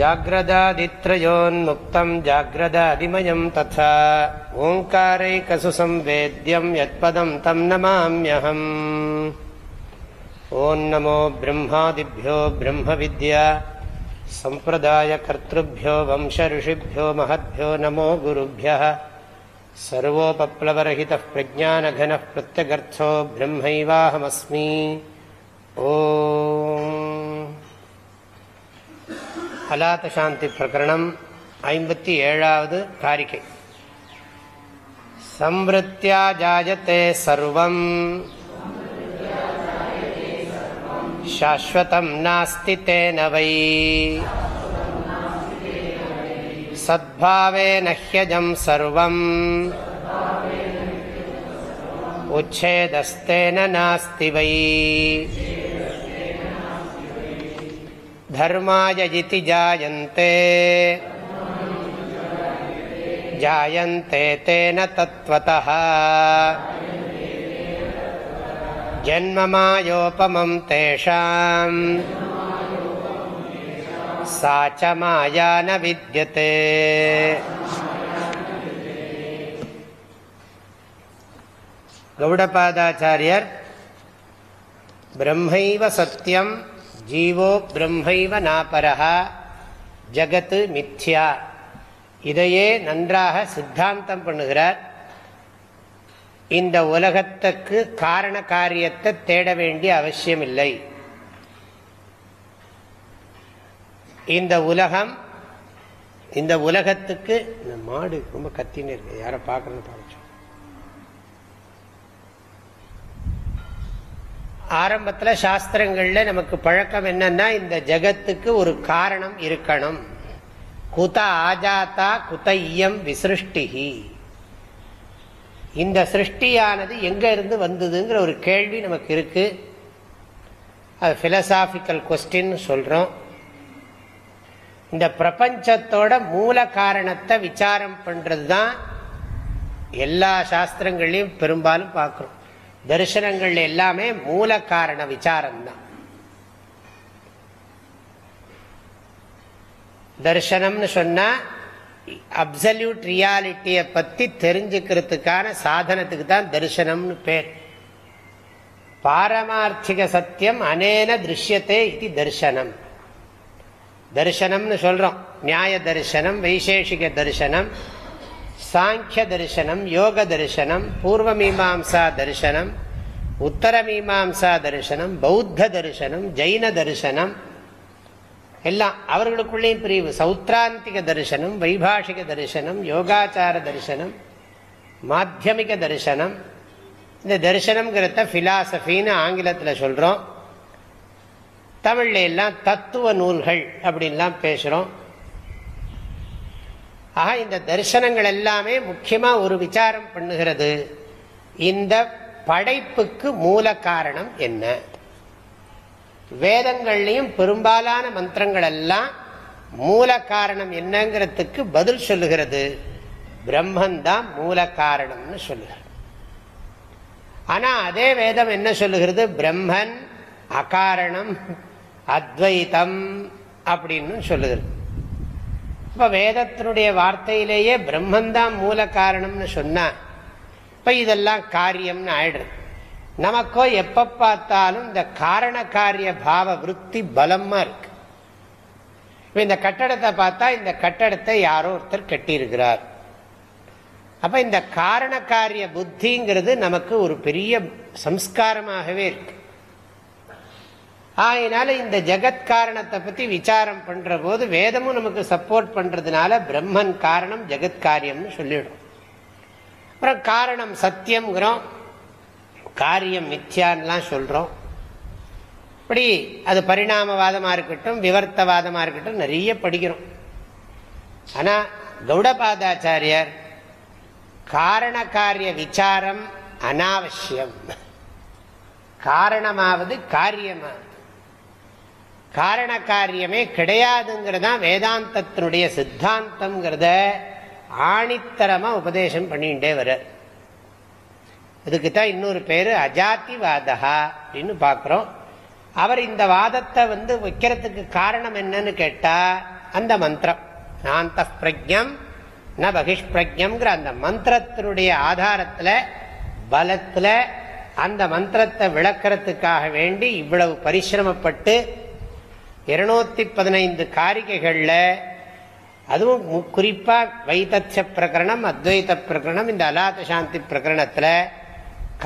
जाग्रदादित्रयोन्मुक्तम् जाग्रदादिमयम् तथा ओङ्कारैकसु संवेद्यम् यत्पदम् तम् नमाम्यहम् ॐ नमो ब्रह्मादिभ्यो ब्रह्मविद्या सम्प्रदायकर्तृभ्यो वंशऋषिभ्यो महद्भ्यो नमो गुरुभ्यः सर्वोपप्लवरहितः प्रज्ञानघनः प्रत्यगर्थो ब्रह्मैवाहमस्मि ओ அலாத்த சாந்தி பிரகரணம் ஐம்பத்தி ஏழாவது காரிக்கை சம்வத்தியா ஜாயத்தே சர்வம் சாஸ்வதம் நாஸ்தி தேன வை சத்பாவே நஹ்யஜம் சர்வம் உச்சேதஸ்தேன நாஸ்தி வை धर्माय इति जायन्ते जायन्ते तेन तत्त्वतः जन्ममायोपमं तेषाम् सा च माया न विद्यते गौडपादाचार्यर् ब्रह्मैव सत्यम् ஜீவோ பிரம்மைவ நாபரஹா. ஜகத்து மித்யா. இதையே நன்றாக சித்தாந்தம் பண்ணுகிறார். இந்த உலகத்துக்கு காரண காரியத்தை தேட வேண்டிய அவசியம் இல்லை இந்த உலகம் இந்த உலகத்துக்கு இந்த மாடு ரொம்ப கத்தின்னு இருக்கு. யாரை பார்க்கணும்னு பார்க்க ஆரம்பத்தில் சாஸ்திரங்களில் நமக்கு பழக்கம் என்னன்னா இந்த ஜகத்துக்கு ஒரு காரணம் இருக்கணும். குத ஆஜாத்தா குத இயம் விசிருஷ்டிகி இந்த சிருஷ்டியானது எங்க இருந்து வந்ததுங்கிற ஒரு கேள்வி நமக்கு இருக்கு. அது பிலசாபிக்கல் கொஸ்டின் சொல்றோம். இந்த பிரபஞ்சத்தோட மூல காரணத்தை விசாரம் பண்ணுறது தான் எல்லா சாஸ்திரங்களையும் பெரும்பாலும் பார்க்குறோம். தரிசனங்கள் எல்லாமே மூல காரண விசாரம்தான். தர்சனம்னு சொன்னா அப்சல்யூட் ரியாலிட்டியை பத்தி தெரிஞ்சுக்கிறதுக்கான சாதனத்துக்கு தான் தரிசனம்னு பேர். பாரமார்த்திக சத்தியம் அனேன திருஷ்யத்தே இது தரிசனம். தரிசனம்னு சொல்றோம். நியாய தரிசனம் வைசேஷிக தரிசனம் சாங்கிய தரிசனம் யோக தரிசனம் பூர்வமீமாசா தரிசனம் உத்தரமீமாசா தரிசனம் பௌத்த தரிசனம் ஜெயின தரிசனம் எல்லாம் அவர்களுக்குள்ளேயும் பிரிவு. சௌத்ராந்திக தரிசனம் வைபாஷிக தரிசனம் யோகாச்சார தரிசனம் மாத்தியமிக தரிசனம். இந்த தரிசனம்ங்கிறத பிலாசபின்னு ஆங்கிலத்தில் சொல்கிறோம் தமிழ்ல எல்லாம் தத்துவ நூல்கள் அப்படின்லாம் பேசுகிறோம் ஆக இந்த தரிசனங்கள் எல்லாமே முக்கியமாக ஒரு விசாரம் பண்ணுகிறது. இந்த படைப்புக்கு மூல காரணம் என்ன? வேதங்கள்லையும் பெரும்பாலான மந்திரங்கள் எல்லாம் மூல காரணம் என்னங்கிறதுக்கு பதில் சொல்லுகிறது. பிரம்மன் தான் மூல காரணம்னு சொல்லுகிறது. ஆனால் அதே வேதம் என்ன சொல்லுகிறது? பிரம்மன் அகாரணம் அத்வைதம் அப்படின்னு சொல்லுகிறது. இப்ப வேதத்தினுடைய வார்த்தையிலேயே பிரம்மந்தான் மூல காரணம்னு சொன்னா இப்ப இதெல்லாம் காரியம்னு ஆயிடுது. நமக்கோ எப்ப பார்த்தாலும் இந்த காரண காரிய பாவ விற்பி பலமா இருக்கு. இந்த கட்டடத்தை பார்த்தா இந்த கட்டடத்தை யாரோ ஒருத்தர் கட்டியிருக்கிறார். அப்ப இந்த காரண காரிய புத்திங்கிறது நமக்கு ஒரு பெரிய சம்ஸ்காரமாகவே இருக்கு. ஆயினால இந்த ஜெகத் காரணத்தை பத்தி விசாரம் பண்ற போது வேதமும் நமக்கு சப்போர்ட் பண்றதுனால பிரம்மன் காரணம் ஜெகத் காரியம்னு சொல்லிடும் அப்புறம் காரணம் சத்தியம்ங்கிறோம். காரியம் மித்யான்லாம் சொல்றோம். இப்படி அது பரிணாமவாதமா இருக்கட்டும் விவர்த்தவாதமா இருக்கட்டும் நிறைய படிக்கிறோம். ஆனா கௌடபாதாச்சாரியர் காரண காரிய விசாரம் அனாவசியம். காரணமாவது காரியமாவது காரண காரியமே கிடையாதுங்கிறதான் வேதாந்தத்தினுடைய சித்தாந்தம்ங்கிறத ஆணித்தரமாக உபதேசம் பண்ணிகிட்டே வர இதுக்கு தான் இன்னொரு பேர் அஜாத்திவாதா அப்படின்னு பார்க்குறோம். அவர் இந்த வாதத்தை வந்து வைக்கிறதுக்கு காரணம் என்னன்னு கேட்டால் அந்த மந்திரம். நாந்த பிரஜம் ந பகிஷ்பிரஜம்ங்கிற அந்த மந்திரத்தினுடைய ஆதாரத்தில் பலத்தில் அந்த மந்திரத்தை விளக்கிறதுக்காக வேண்டி இவ்வளவு பரிசிரமப்பட்டு இருநூத்தி பதினைந்து காரிகைகளில் அதுவும் குறிப்பாக வைத்தச்ச பிரகரணம் அத்வைத பிரகரணம் இந்த அலாத சாந்தி பிரகரணத்தில்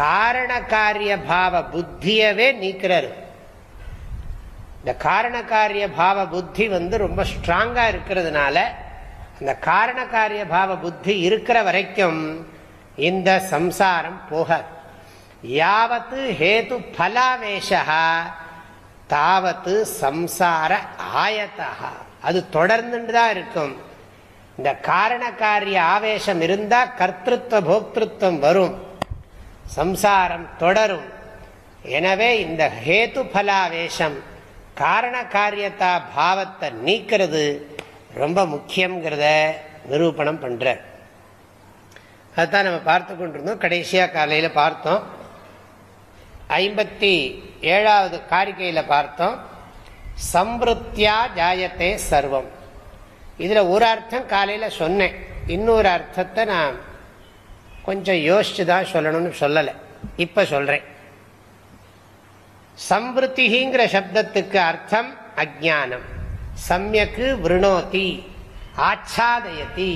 காரண காரிய பாவ புத்தியவே நீக்கிறாரு. இந்த காரண காரிய பாவ புத்தி வந்து ரொம்ப ஸ்ட்ராங்கா இருக்கிறதுனால அந்த காரண காரிய பாவ புத்தி இருக்கிற வரைக்கும் இந்த சம்சாரம் போகாது. யாவத்து ஹேது பலாவேஷா தாவத்து சம்சார ஆயத்தா அது தொடர்ந்துட்டு தான் இருக்கும். இந்த காரண காரிய ஆவேசம் இருந்தா கர்த்தத்துவ போக்திருத்தம் வரும். சம்சாரம் தொடரும். எனவே இந்த ஹேத்து பலாவேஷம் காரண காரியத்தா பாவத்தை நீக்கிறது ரொம்ப முக்கியங்கிறத நிரூபணம் பண்ற அதுதான் நம்ம பார்த்து கொண்டிருந்தோம். கடைசியா காலையில பார்த்தோம். ஐம்பத்தி ஏழாவது காரிக்கையில் பார்த்தோம். சம்பிருத்தியா ஜாயத்தே சர்வம். இதில் ஒரு அர்த்தம் காலையில் சொன்னேன். இன்னொரு அர்த்தத்தை நான் கொஞ்சம் யோசிச்சு தான் சொல்லணும்னு சொல்லலை. இப்போ சொல்கிறேன் சம்பிருத்திங்கிற சப்தத்துக்கு அர்த்தம் அஜானம் சமயக்கு விருணோதி ஆச்சாதயதி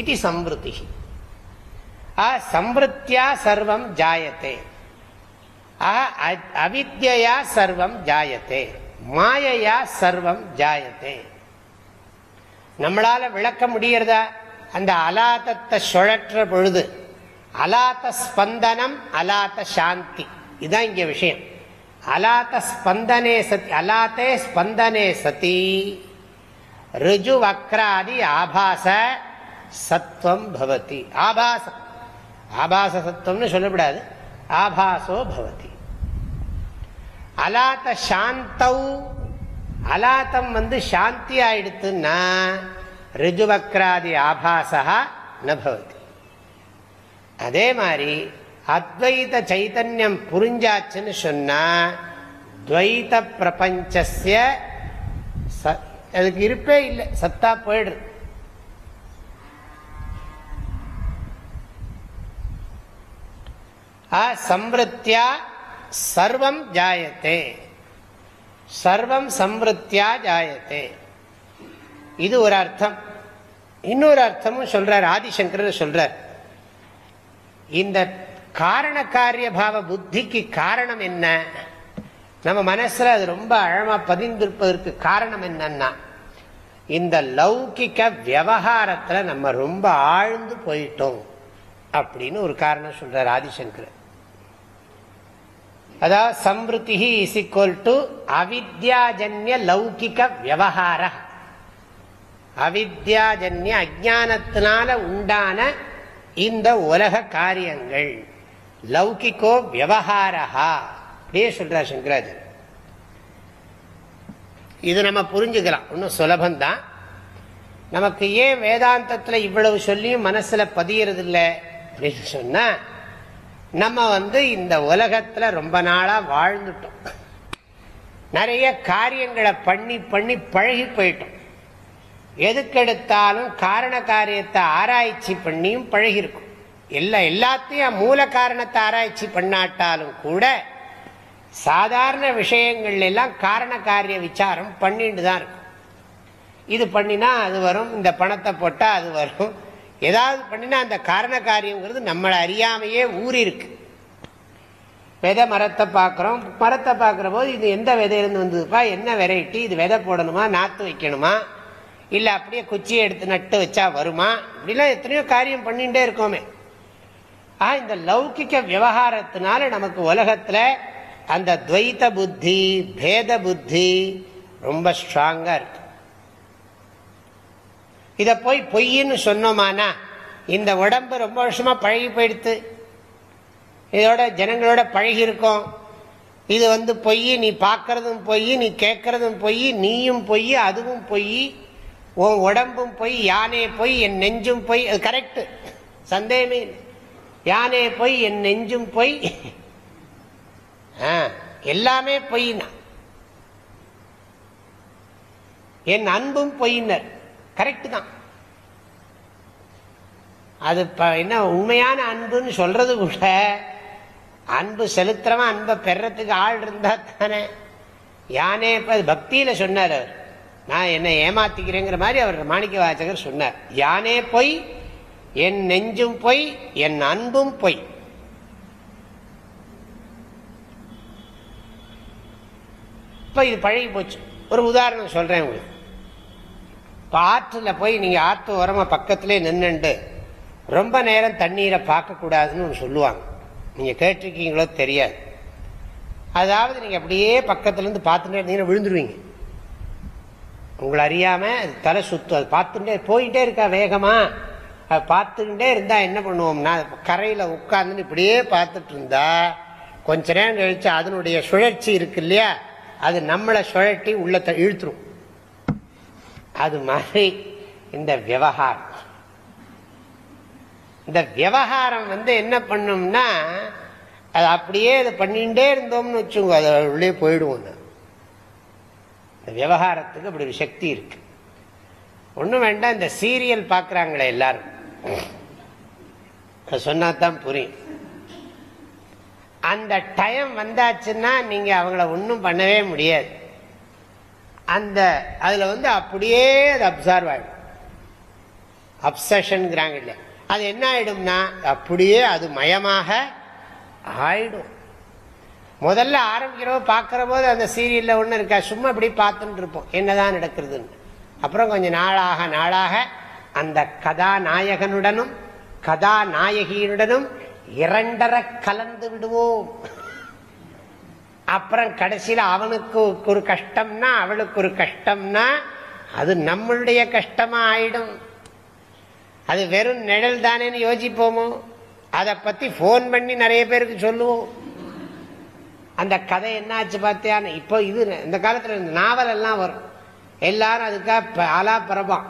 இது சம்பிருத்தி சம்பிருத்தியா சர்வம் ஜாயத்தே. அவித்யா சர்வம் ஜாயத்தே. மாயையா சர்வம் ஜாயத்தே. நம்மளால விளக்க முடியறதா? அந்த அலாத்தத்தை சுழற்ற பொழுது அலாத்த ஸ்பந்தனம் அலாத்த சாந்தி. இதுதான் இங்க விஷயம். அலாத்த ஸ்பந்தனே சதி அலாத்தே ஸ்பந்தனே சதி. ரிஜு வக்ராதி ஆபாச சத்துவம் பவதி. ஆபாச. ஆபாச சத்துவம்னு சொல்லக்கூடாது. ஆபாசோ பவதி. அலாத்த சாந்தௌ. அலாத்தம் வந்து சாந்தி ஆயிடுத்துன்னா ரிஜுவக்ராதி ஆபாசா நபவதி. அதே மாதிரி அத்வைத சைத்தன்யம் புரிஞ்சாச்சுன்னு சொன்னா துவைத பிரபஞ்சசிய அதுக்கு இருப்பே இல்லை சத்தா போயிடுது. சம்பிருத்தியா சர்வம் ஜாயத்தே. சர்வம் சம்ருத்தியா ஜாயத்தே. இது ஒரு அர்த்தம். இன்னொரு அர்த்தமும் சொல்றார் ஆதிசங்கர் சொல்றார். இந்த காரண காரிய பாவ புத்திக்கு காரணம் என்ன? நம்ம மனசுல அது ரொம்ப அழமா பதிந்திருப்பதற்கு காரணம் என்னன்னா இந்த லௌகிக்க விவகாரத்துல நம்ம ரொம்ப ஆழ்ந்து போயிட்டோம் அப்படின்னு ஒரு காரணம் சொல்றார் ஆதிசங்கர் அதாவது சம்பிருத்தி இஸ் ஈக்குவல் டு அவித்யாஜன்ய லௌகிக விவகார. அவித்யாஜன்ய அஜானத்தினால உண்டான இந்த உலக காரியங்கள். லௌகிக்கோ விவகாரா அப்படியே சொல்றார் சங்கராஜன் இது நம்ம புரிஞ்சுக்கலாம். இன்னும் சுலபந்தான் நமக்கு ஏன் வேதாந்தத்தில் இவ்வளவு சொல்லியும் மனசில் பதியறதில்லை? அப்படின்னு சொன்னால் நம்ம வந்து இந்த உலகத்துல ரொம்ப நாளா வாழ்ந்துட்டோம். நிறைய காரியங்களை பண்ணி பண்ணி பழகி போயிட்டோம். எதுக்கெடுத்தாலும் காரண காரியத்தை ஆராய்ச்சி பண்ணியும் பழகிருக்கும் எல்லா எல்லாத்தையும் மூல காரணத்தை ஆராய்ச்சி பண்ணாட்டாலும் கூட சாதாரண விஷயங்கள் எல்லாம் காரண காரிய விசாரம் பண்ணிட்டு தான் இருக்கும். இது பண்ணினா அது வரும் இந்த பணத்தை போட்டால் அது வரும் ஏதாவது பண்ணினா அந்த காரண காரியங்கிறது நம்மளை அறியாமையே ஊறி இருக்கு விதை மரத்தை பார்க்குறோம். மரத்தை பார்க்குற போது இது எந்த விதையிலிருந்து வந்ததுப்பா? என்ன வெரைட்டி? இது விதை போடணுமா? நாற்று வைக்கணுமா? இல்லை அப்படியே குச்சியை எடுத்து நட்டு வச்சா வருமா? இப்படிலாம் எத்தனையோ காரியம் பண்ணிகிட்டே இருக்கோமே. ஆ இந்த லௌகிக்க விவகாரத்தினால நமக்கு உலகத்தில் அந்த துவைத்த புத்தி பேத புத்தி ரொம்ப ஸ்ட்ராங்காக இருக்கு. இதை போய் பொய்ன்னு சொன்னோமானா இந்த உடம்பு ரொம்ப வருஷமாக பழகி போயிடுத்து. இதோட ஜனங்களோட பழகி இருக்கோம் இது வந்து பொய் நீ பார்க்கறதும் பொய் நீ கேட்கறதும் பொய் நீயும் பொய் அதுவும் பொய் உன் உடம்பும் பொய் யானே பொய் என் நெஞ்சும் பொய். அது கரெக்டு சந்தேகமே யானே பொய் என் நெஞ்சும் பொய். எல்லாமே பொய்னா. என் அன்பும் பொய்னர். கரெக்டு தான். அது என்ன உண்மையான அன்புன்னு சொல்றது கூட அன்பு செலுத்துறவன் அன்பை பெறத்துக்கு ஆள் இருந்தா தானே. யானே இப்போ பக்தியில சொன்னார் அவர். நான் என்னை ஏமாத்திக்கிறேங்கிற மாதிரி அவர் மாணிக்க வாசகர் சொன்னார். யானே பொய் என் நெஞ்சும் பொய் என் அன்பும் பொய். இப்ப இது பழகி போச்சு. ஒரு உதாரணம் சொல்றேன் உங்களுக்கு. இப்போ ஆற்றுல போய் நீங்கள் ஆற்று ஓரமாக பக்கத்திலே நின்றுண்டு ரொம்ப நேரம் தண்ணீரை பார்க்கக்கூடாதுன்னு சொல்லுவாங்க. நீங்கள் கேட்டிருக்கீங்களோ தெரியாது. அதாவது நீங்கள் அப்படியே பக்கத்துலேருந்து பார்த்துட்டே இருந்தீங்கன்னா விழுந்துருவீங்க. உங்களை அறியாமல் அது தலை சுத்து அது பார்த்துட்டே போயிட்டே இருக்கா வேகமாக அது பார்த்துக்கிட்டே இருந்தால் என்ன பண்ணுவோம்னா கரையில் உட்காந்துன்னு இப்படியே பார்த்துட்டு இருந்தா கொஞ்ச நேரம் கழிச்சு அதனுடைய சுழற்சி இருக்கு இல்லையா? அது நம்மளை சுழட்டி உள்ள இழுத்துரும். அது மாதிரி இந்த விவகாரம். இந்த விவகாரம் வந்து என்ன பண்ணும்னா அது அப்படியே அதை பண்ணிகிட்டே இருந்தோம்னு வச்சுங்க அதை உள்ளே போயிடுவோம் இந்த விவகாரத்துக்கு அப்படி ஒரு சக்தி இருக்கு. ஒன்றும் வேண்டாம் இந்த சீரியல் பார்க்குறாங்களே எல்லாரும். சொன்னா தான் புரியும். அந்த டைம் வந்தாச்சுன்னா நீங்க அவங்கள ஒன்றும் பண்ணவே முடியாது. அந்த அதில் வந்து அப்படியே அது அப்சர்வ் ஆகிடும் அப்சஷன்ங்கிறாங்க இல்லையா அது என்ன ஆகிடும்னா அப்படியே அது மயமாக ஆயிடும். முதல்ல ஆரம்பிக்கிறவோ பார்க்குற போது அந்த சீரியலில் ஒன்று இருக்கா சும்மா இப்படி பார்த்துட்டு இருப்போம். என்னதான் நடக்கிறதுன்னு. அப்புறம் கொஞ்சம் நாளாக நாளாக அந்த கதாநாயகனுடனும் கதாநாயகியுடனும் இரண்டரை கலந்து விடுவோம். அப்புறம் கடைசியில் அவனுக்கு ஒரு கஷ்டம்னா அவளுக்கு ஒரு கஷ்டம்னா அது நம்மளுடைய கஷ்டமா ஆயிடும் அது வெறும் நிழல் தானேன்னு யோசிப்போமோ? அதை பத்தி போன் பண்ணி நிறைய பேருக்கு சொல்லுவோம். அந்த கதை என்னாச்சு பார்த்தியான்னு? இப்போ இது இந்த காலத்தில் இந்த நாவல் எல்லாம் வரும். எல்லாரும் அதுக்காக அலா பரபாம்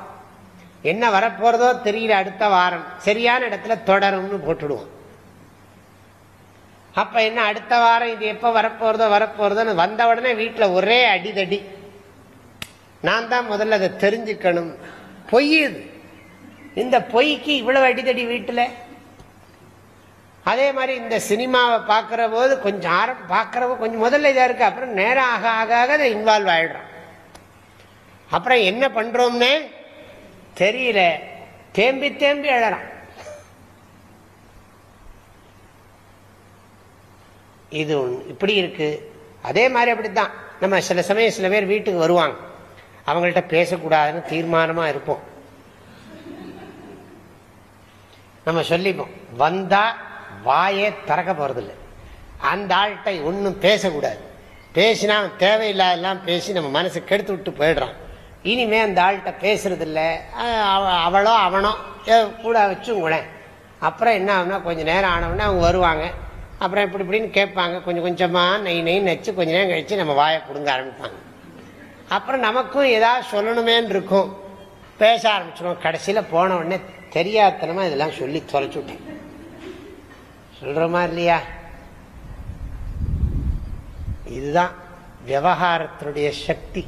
என்ன வரப்போறதோ தெரியல அடுத்த வாரம். சரியான இடத்துல தொடரும்னு போட்டுடுவோம். அப்ப என்ன அடுத்த வாரம் இது எப்ப வரப்போறதோ வரப்போறதோன்னு வந்த உடனே வீட்டில் ஒரே அடிதடி. நான் தான் முதல்ல அதை தெரிஞ்சுக்கணும். பொய் இது. இந்த பொய்க்கு இவ்வளவு அடிதடி வீட்டில்? அதே மாதிரி இந்த சினிமாவை பார்க்குற போது கொஞ்சம் ஆரம் பார்க்குறவோ கொஞ்சம் முதல்ல இதாக இருக்கு அப்புறம் நேரம் ஆக ஆக ஆக அதை இன்வால்வ் ஆயிடுறான். அப்புறம் என்ன பண்றோம்னு தெரியல. தேம்பி தேம்பி எழறான் இது இப்படி இருக்கு. அதே மாதிரி அப்படித்தான். நம்ம சில சமயம் சில பேர் வீட்டுக்கு வருவாங்க. அவங்கள்ட்ட பேசக்கூடாதுன்னு தீர்மானமா இருப்போம். நம்ம சொல்லிப்போம். வந்தா வாயே திறக்க போறதில்லை. அந்த ஆள்கிட்ட ஒன்றும் பேசக்கூடாது. பேசினா தேவையில்லாதெல்லாம் பேசி நம்ம மனசு கெடுத்து விட்டு போயிடுறான். இனிமே அந்த ஆள்கிட்ட பேசுறது இல்லை அவளோ அவனோ கூட வச்சு உங்களேன் அப்புறம் என்ன ஆகுனா கொஞ்சம் நேரம் ஆனவுடனே அவங்க வருவாங்க. அப்புறம் இப்படி இப்படின்னு கேட்பாங்க. கொஞ்சம் கொஞ்சமாக நெய் நெய் நச்சு கொஞ்ச நேரம் கழிச்சு நம்ம வாயை கொடுங்க ஆரம்பிப்பாங்க. அப்புறம் நமக்கும் ஏதாவது சொல்லணுமேன்னு இருக்கும். பேச ஆரம்பிச்சிடும் கடைசியில் போன உடனே தெரியாதனமாக இதெல்லாம் சொல்லி தொலைச்சு சொல்கிறோமா இல்லையா? இதுதான் விவகாரத்தினுடைய சக்தி.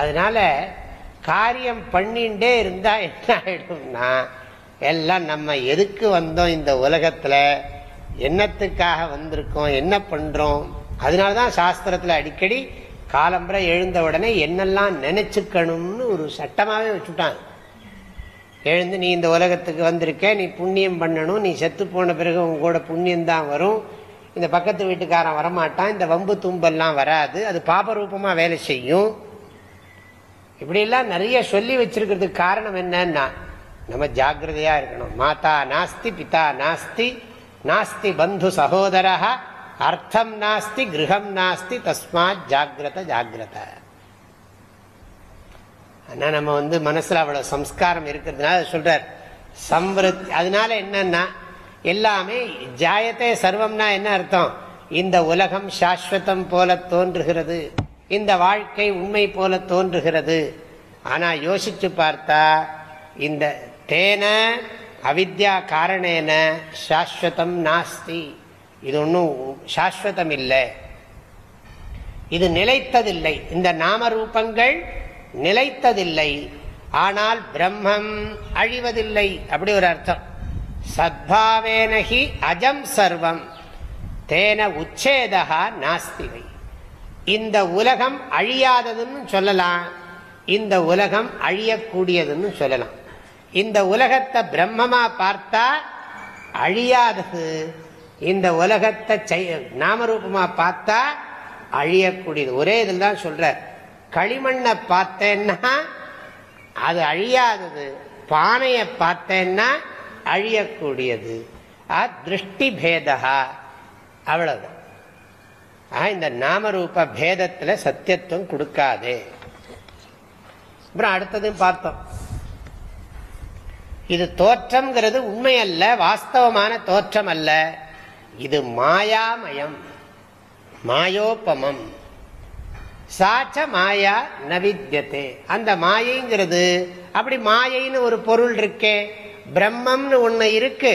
அதனால காரியம் பண்ணிகிட்டே இருந்தால் என்ன ஆகிடும்னா எல்லாம் நம்ம எதுக்கு வந்தோம் இந்த உலகத்தில்? என்னத்துக்காக வந்திருக்கோம் என்ன பண்றோம்? அதனாலதான் சாஸ்திரத்துல அடிக்கடி காலம்பரை எழுந்த உடனே என்னெல்லாம் நினைச்சுக்கணும்னு ஒரு சட்டமாவே வச்சுட்டாங்க. எழுந்து நீ இந்த உலகத்துக்கு வந்திருக்க நீ புண்ணியம் பண்ணணும் நீ செத்து போன பிறகு உங்க கூட புண்ணியம் தான் வரும். இந்த பக்கத்து வீட்டுக்காரன் வரமாட்டான் இந்த வம்பு தும்பெல்லாம் வராது அது பாபரூபமா வேலை செய்யும். இப்படிலாம் நிறைய சொல்லி வச்சிருக்கிறதுக்கு காரணம் என்னன்னா நம்ம ஜாகிரதையா இருக்கணும். மாதா நாஸ்தி பிதா நாஸ்தி நாஸ்தி பந்து சகோதர அர்த்தம் நாஸ்தி கிரகம் நாஸ்தி தஸ்மாத் ஜாகிரத ஜாகிரத ஆனால் நம்ம வந்து மனசில் அவ்வளோ சம்ஸ்காரம் இருக்கிறதுனால சொல்றார். சம்ருத் அதனால என்னன்னா எல்லாமே ஜாயத்தை சர்வம்னா என்ன அர்த்தம்? இந்த உலகம் சாஸ்வதம் போல தோன்றுகிறது. இந்த வாழ்க்கை உண்மை போல தோன்றுகிறது. ஆனா யோசிச்சு பார்த்தா இந்த தேன அவித்யா காரணேன சாஸ்வதம் நாஸ்தி. இது ஒன்றும் சாஸ்வதம் இல்லை இது நிலைத்ததில்லை. இந்த நாம ரூபங்கள் நிலைத்ததில்லை. ஆனால் பிரம்மம் அழிவதில்லை. அப்படி ஒரு அர்த்தம். சத்பாவேனகி அஜம் சர்வம். தேன உச்சேதா நாஸ்திவை. இந்த உலகம் அழியாததுன்னு சொல்லலாம். இந்த உலகம் அழியக்கூடியதுன்னு சொல்லலாம். இந்த உலகத்தை பிரம்மமா பார்த்தா அழியாதது. இந்த உலகத்தை நாமரூபமா பார்த்தா அழியக்கூடியது. ஒரே இதில் தான் சொல்ற. களிமண்ணை பார்த்தேன்னா அது அழியாதது. பானையை பார்த்தேன்னா அழியக்கூடியது. திருஷ்டி பேதா. அவ்வளவுதான். இந்த நாமரூப பேதத்தில் சத்தியத்துவம் கொடுக்காது. அப்புறம் அடுத்ததும் பார்த்தோம். இது தோற்றம்ங்கிறது உண்மை அல்ல வாஸ்தவமான தோற்றம் அல்ல இது மாயாமயம் மாயோபமம். சாச்ச மாயா நவித்தியத்தே அந்த மாயைங்கிறது அப்படி மாயைன்னு ஒரு பொருள் இருக்கே பிரம்மம்னு ஒண்ணு இருக்கு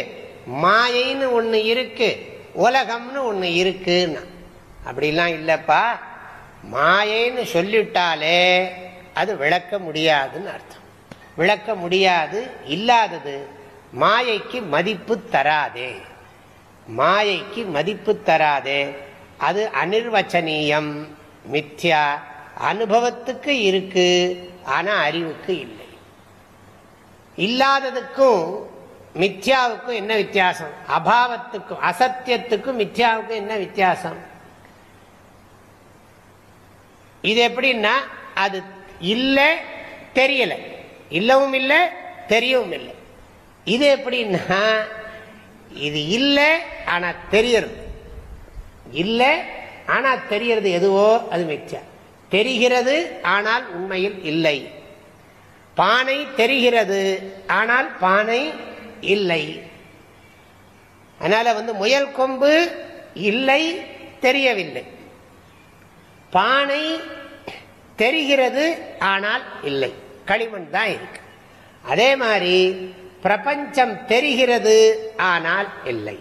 மாயைன்னு ஒண்ணு இருக்கு உலகம்னு ஒண்ணு இருக்குன்னா. அப்படிலாம் இல்லப்பா. மாயைன்னு சொல்லிட்டாலே அது விளக்க முடியாதுன்னு அர்த்தம். விளக்க முடியாது இல்லாதது மாயைக்கு மதிப்பு தராதே. மாயைக்கு மதிப்பு தராதே. அது அனிர்வச்சனீயம் மித்யா அனுபவத்துக்கு இருக்கு ஆனா அறிவுக்கு இல்லை. இல்லாததுக்கும் மித்யாவுக்கும் என்ன வித்தியாசம்? அபாவத்துக்கும் அசத்தியத்துக்கும் மித்யாவுக்கும் என்ன வித்தியாசம்? இது எப்படின்னா அது இல்லை தெரியலை. இல்லவும் இல்லை தெரியவும் இல்லை. இது எப்படின்னா இது இல்லை ஆனா தெரியறது இல்லை ஆனா தெரியறது எதுவோ அது மிச்சா தெரிகிறது ஆனால் உண்மையில் இல்லை. பானை தெரிகிறது ஆனால் பானை இல்லை. அதனால வந்து முயல் கொம்பு இல்லை தெரியவில்லை. பானை தெரிகிறது ஆனால் இல்லை. களிமண் தான் இருக்கு. அதே மாதிரி பிரபஞ்சம் தெரிகிறது ஆனால் இல்லை.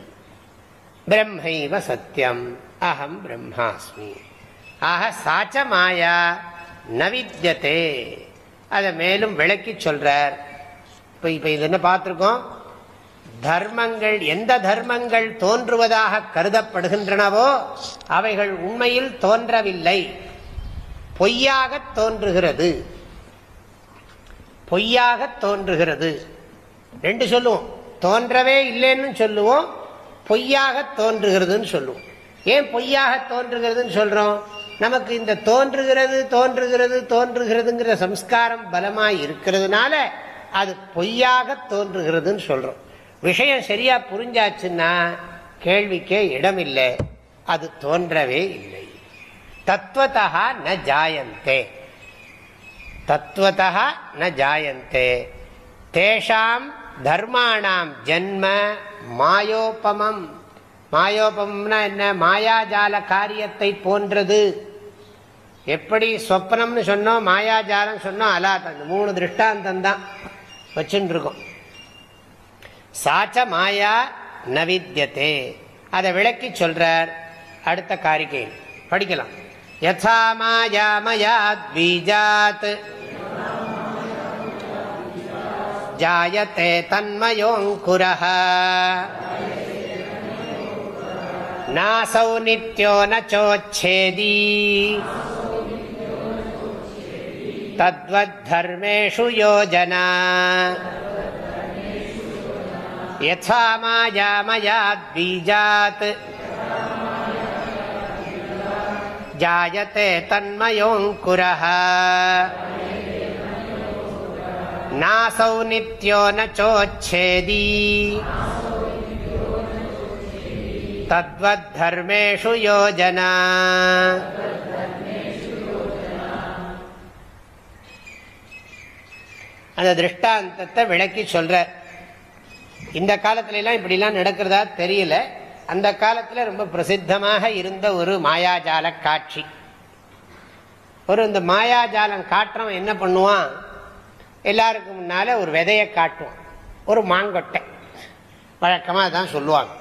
பிரம்மைவ சத்தியம் அகம் பிரம்மாஸ்மி. ஆக சாச்ச மாயா நவித்தியதே அதை மேலும் விளக்கி சொல்றார். இப்போ இப்போ இது என்ன பார்த்துருக்கோம்? தர்மங்கள் எந்த தர்மங்கள் தோன்றுவதாக கருதப்படுகின்றனவோ அவைகள் உண்மையில் தோன்றவில்லை. பொய்யாக தோன்றுகிறது. பொய்யாக தோன்றுகிறது. ரெண்டு சொல்லுவோம். தோன்றவே இல்லைன்னு சொல்லுவோம். பொய்யாக தோன்றுகிறதுன்னு சொல்லுவோம். ஏன் பொய்யாக தோன்றுகிறதுன்னு சொல்றோம்? நமக்கு இந்த தோன்றுகிறது தோன்றுகிறது தோன்றுகிறதுங்கிற சம்ஸ்காரம் பலமாய் இருக்கிறதுனால அது பொய்யாக தோன்றுகிறதுன்னு சொல்றோம். விஷயம் சரியா புரிஞ்சாச்சுன்னா கேள்விக்கே இடமில்லை. அது தோன்றவே இல்லை. தத்துவத்தகா ந ஜாயந்தே. தத்துவத்தா ந ஜாயந்தே. தேஷாம் தர்மாணாம் ஜன்ம மாயோபமம். மாயோபம்னா என்ன? மாயாஜால காரியத்தை போன்றது. எப்படி சொப்னம்னு சொன்னோம் மாயாஜாலம் சொன்னோம் அலா அந்த மூணு திருஷ்டாந்தம் தான் வச்சுட்டு இருக்கோம் சாச்ச மாயா நவித்தியத்தே அதை விளக்கி சொல்றார் அடுத்த காரிக்கையில் படிக்கலாம். யதா மாயாமயாத்பீஜாத் ஜாயத்தே தன்மயோங்குரः நாசௌ நித்யோ நோச்சேதி தர்மேஷு யோஜனா யதா மாயாமயாத்பீஜாத் जायते तन्मयोऽङ्कुरः नासौ नित्यो न चोच्छेदी தத்வத்தர்மேஷு யோஜனா அந்த திருஷ்டாந்தத்தை விளக்கி சொல்ற இந்த காலத்துல எல்லாம் இப்படிலாம் நடக்கிறதா தெரியல அந்த காலத்தில் ரொம்ப பிரசித்தமாக இருந்த ஒரு மாயாஜால காட்சி. ஒரு இந்த மாயாஜாலம் காட்டுறவன் என்ன பண்ணுவான்? எல்லாருக்கும் முன்னால் ஒரு விதையை காட்டுவான். ஒரு மாங்கொட்டை. வழக்கமாக தான் சொல்லுவாங்க.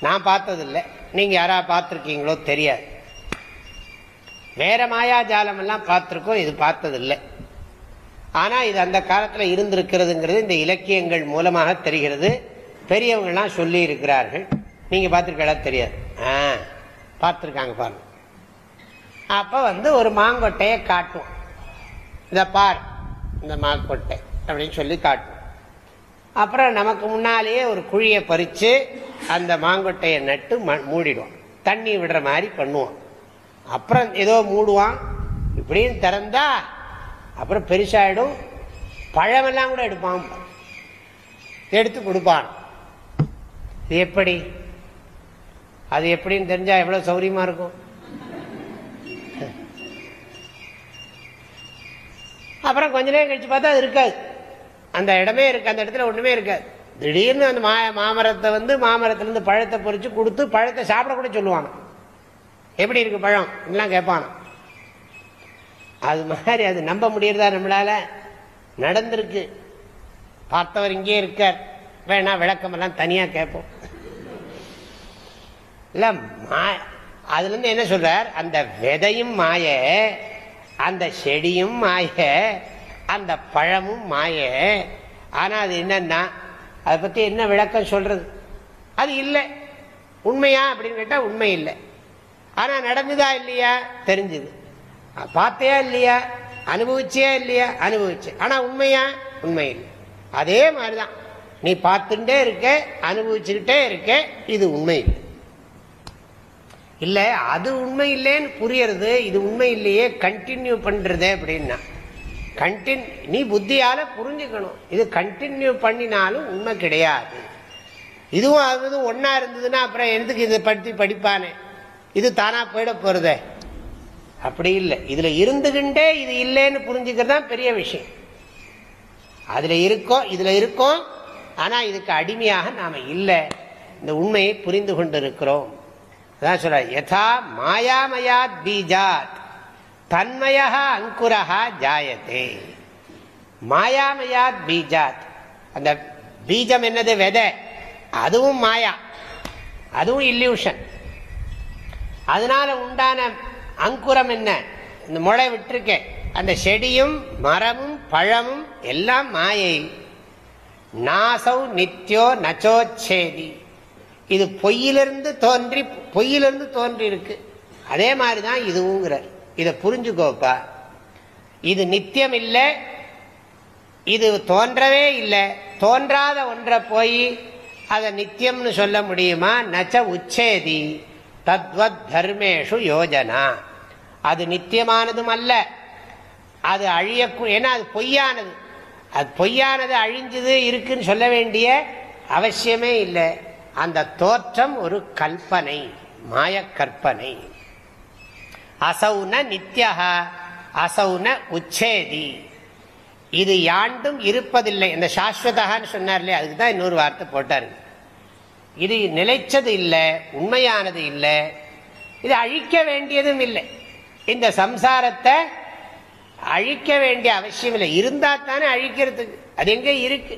நான் பார்த்ததில்லை. நீங்கள் யாராக பார்த்துருக்கீங்களோ தெரியாது. வேற மாயாஜாலமெல்லாம் பார்த்துருக்கோம் இது பார்த்ததில்லை. ஆனால் இது அந்த காலத்தில் இருந்திருக்கிறதுங்கிறது இந்த இலக்கியங்கள் மூலமாக தெரிகிறது. பெரியவங்கள்லாம் சொல்லி இருக்கிறார்கள் நீங்கள் பார்த்துருக்கலாம் தெரியாது. ஆ பார்த்துருக்காங்க பாருங்க. அப்போ வந்து ஒரு மாங்கொட்டையை காட்டுவோம். இதை பார் இந்த மாங்கொட்டை அப்படின்னு சொல்லி காட்டுவோம். அப்புறம் நமக்கு முன்னாலேயே ஒரு குழியை பறித்து அந்த மாங்கொட்டையை நட்டு மூடிடுவோம். தண்ணி விடுற மாதிரி பண்ணுவோம். அப்புறம் ஏதோ மூடுவான். இப்படின்னு திறந்தா அப்புறம் பெருசாயிடும். பழமெல்லாம் கூட எடுப்பான். எடுத்து கொடுப்பான். எப்படி? அது எப்படின்னு தெரிஞ்சா எவ்வளவு சௌரியமா இருக்கும்? அப்புறம் கொஞ்ச நேரம் கழிச்சு பார்த்தா அது இருக்காது. அந்த இடமே இருக்கு அந்த இடத்துல ஒண்ணுமே இருக்காது. திடீர்னு அந்த மா மாமரத்தை வந்து மாமரத்துலேருந்து பழத்தை பொறிச்சு கொடுத்து பழத்தை சாப்பிடக்கூட சொல்லுவாங்க. எப்படி இருக்கு பழம்? எல்லாம் கேட்பானோ அது மாதிரி அது நம்ப முடியறதா நம்மளால? நடந்திருக்கு. பார்த்தவர் இங்கே இருக்கார். வேணா விளக்கமெல்லாம் தனியாக கேட்போம். இல்லை அதுல இருந்து என்ன சொல்றார்? அந்த விதையும் மாய அந்த செடியும் மாய அந்த பழமும் மாய. ஆனா அது என்னன்னா அதை பத்தி என்ன விளக்கம் சொல்றது? அது இல்லை. உண்மையா அப்படின்னு கேட்டா உண்மை இல்லை. ஆனா நடந்துதா இல்லையா? தெரிஞ்சுது. பார்த்தையா இல்லையா? அனுபவிச்சியா இல்லையா? அனுபவிச்சு. ஆனா உண்மையா? உண்மை இல்லை. அதே மாதிரிதான். நீ பார்த்துட்டே இருக்க அனுபவிச்சுக்கிட்டே இருக்க இது உண்மை இல்லை. இல்ல அது உண்மை இல்லைன்னு புரியறது இது உண்மை இல்லையே கண்டினியூ பண்றது அப்படின்னா. கண்டின் நீ புத்தியால புரிஞ்சுக்கணும். இது கண்டினியூ பண்ணினாலும் உண்மை கிடையாது. இதுவும் அது ஒன்னா இருந்ததுன்னா அப்புறம் எதுக்கு இதை பற்றி படிப்பானே? இது தானா போயிட போறத. அப்படி இல்லை. இதுல இருந்துகிட்டே இது இல்லைன்னு புரிஞ்சுக்கிறது தான் பெரிய விஷயம். அதுல இருக்கோம் இதுல இருக்கோம் ஆனா இதுக்கு அடிமையாக நாம இல்லை. இந்த உண்மையை புரிந்து கொண்டு இருக்கிறோம் அதான் சொல்ற யதா மாயாமயாத் பீஜாத் தன்மயா அங்குரஹா ஜாயத்தே மாயாமயாத் பீஜாத் அந்த பீஜம் என்னது விதை. அதுவும் மாயா. அதுவும் இல்லியூஷன் அதனால உண்டான அங்குரம் என்ன? இந்த முளை விட்டுருக்கேன். அந்த செடியும் மரமும் பழமும் எல்லாம் மாயை. நாசௌ நித்யோ நச்சோச்சேதி. இது பொய்யிலிருந்து தோன்றி பொய்யிலிருந்து தோன்றி இருக்கு அதே மாதிரிதான் இதுவுங்கிறார். இதை புரிஞ்சுக்கோப்பா. இது நித்தியம் இல்லை இது தோன்றவே இல்லை. தோன்றாத ஒன்றை போய் அதை நித்தியம்னு சொல்ல முடியுமா? நச்ச உச்சேதி தத்வத் தர்மேஷு யோஜனா. அது நித்தியமானதும் அல்ல. அது அழிய ஏன்னா அது பொய்யானது. அது பொய்யானது அழிஞ்சது இருக்குன்னு சொல்ல வேண்டிய அவசியமே இல்லை. அந்த தோற்றம் ஒரு கல்பனை மாய கற்பனை அசௌன நித்யா அசௌன உச்சேதி. இது யாண்டும் இருப்பதில்லை. இந்த சாஸ்வதான்னு சொன்னார் இல்லையா அதுக்கு தான் இன்னொரு வார்த்தை போட்டாரு. இது நிலைச்சது இல்லை உண்மையானது இல்லை. இது அழிக்க வேண்டியதும் இல்லை. இந்த சம்சாரத்தை அழிக்க வேண்டிய அவசியம் இல்லை. இருந்தா தானே அழிக்கிறதுக்கு. அது எங்க இருக்கு?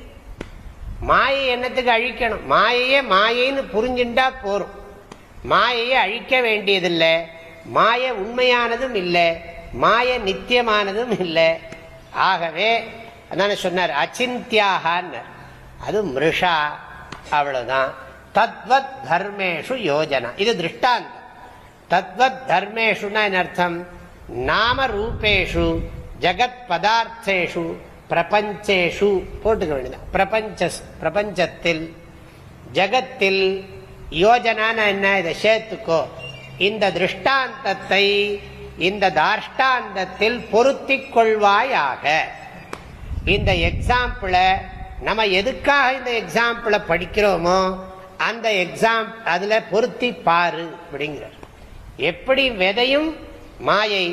மாயை என்னத்துக்கு அழிக்கணும்? மாயையே மாயைன்னு புரிஞ்சுட்டா போறோம் மாயையை அழிக்க வேண்டியதில்லை. மாய உண்மையானதும் இல்லை. மாய நித்தியமானதும் இல்லை. ஆகவே அதான சொன்னார் அச்சிந்தியாக அது மிருஷா அவ்வளவுதான். தத்வத் தர்மேஷு யோஜனா. இது திருஷ்டாந்தம். தத்வத் தர்மேஷுனா அர்த்தம்? நாம ரூபேஷு ஜகத் பதார்த்தேஷு பிரபஞ்சேஷு போட்டுக்க வேண்டியதான் பிரபஞ்ச பிரபஞ்சத்தில் ஜகத்தில் யோஜனான என்ன? இதை சேர்த்துக்கோ. இந்த திருஷ்டாந்தத்தை இந்த தாஷ்டாந்தத்தில் பொருத்தி கொள்வாயாக இந்த எக்ஸாம்பிளை நம்ம எதுக்காக இந்த எக்ஸாம்பிளை படிக்கிறோமோ அந்த எக்ஸாம் அதில் பொருத்தி பாரு அப்படிங்கிறார். எப்படி விதையும் மாயை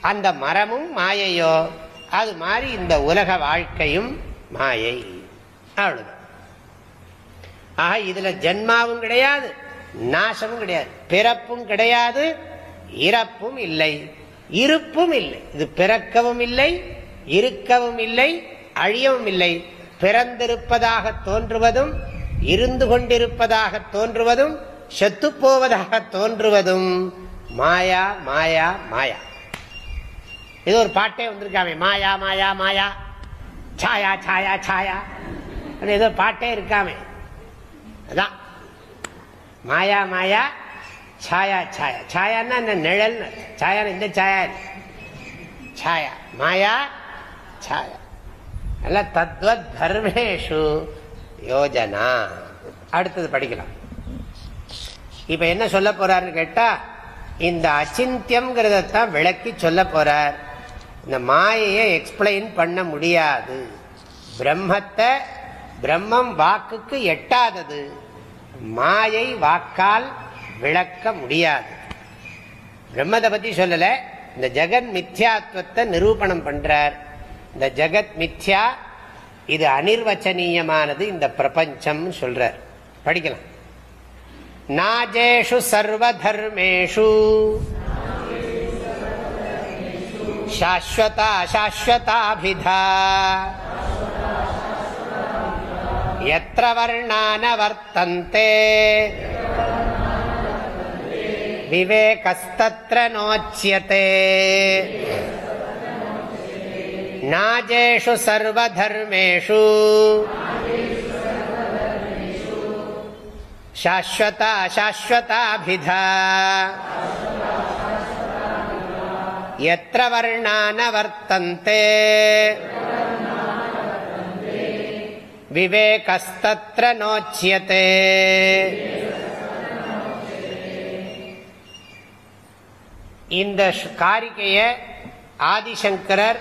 அந்த மரமும் மாயையோ அது மாதிரி இந்த உலக வாழ்க்கையும் மாயை. அவ்வளவுதான். ஆக இதுல ஜென்மாவும் கிடையாது நாசமும் கிடையாது பிறப்பும் கிடையாது இறப்பும் இல்லை இருப்பும் இல்லை. இது பிறக்கவும் இல்லை இருக்கவும் இல்லை அழியவும் இல்லை. பிறந்திருப்பதாக தோன்றுவதும் இருந்து கொண்டிருப்பதாக தோன்றுவதும் செத்து போவதாக தோன்றுவதும் மாயா மாயா மாயா. இது ஒரு பாட்டே வந்திருக்காமே மாயா மாயா மாயா சாயா சாயா சாயா அது ஏதோ பாட்டே இருக்காமே. அதான். மாயா மாயா சாயா சாயா. சாயான்னா இந்த நிழல் சாயா இந்த சாயா சாயா. மாயா சாயா. அல்ல தத்வத் தர்மேஷு யோஜனா. அடுத்தது படிக்கலாம். இப்ப என்ன சொல்ல போறாருன்னு கேட்டா இந்த அச்சிந்தியம்ங்கிறதான் விளக்கி சொல்ல போறார். இந்த மாயையை எக்ஸ்பிளைன் பண்ண முடியாது. பிரம்மத்தை பிரம்மம் வாக்குக்கு எட்டாதது. மாயை வாக்கால் விளக்க முடியாது. பிரம்மத்தை பத்தி சொல்லல. இந்த ஜெகத் மித்யாத்வத்தை நிரூபணம் பண்றார். இந்த ஜெகத் மித்யா இது அனிர்வச்சனீயமானது இந்த பிரபஞ்சம் சொல்றார். படிக்கலாம். நாஜேஷு சர்வதர்மேஷு. शाश्वता शाश्वताभिधा यत्र वर्णा न वर्तन्ते विवेकस्तत्र नोच्यते नाजेषु सर्वधर्मेषु शाश्वता शाश्वताभिधा यत्र वर्णा न वर्तन्ते विवेकस्तत्र नोच्यते இந்த காரிகைய ஆதிசங்கரர்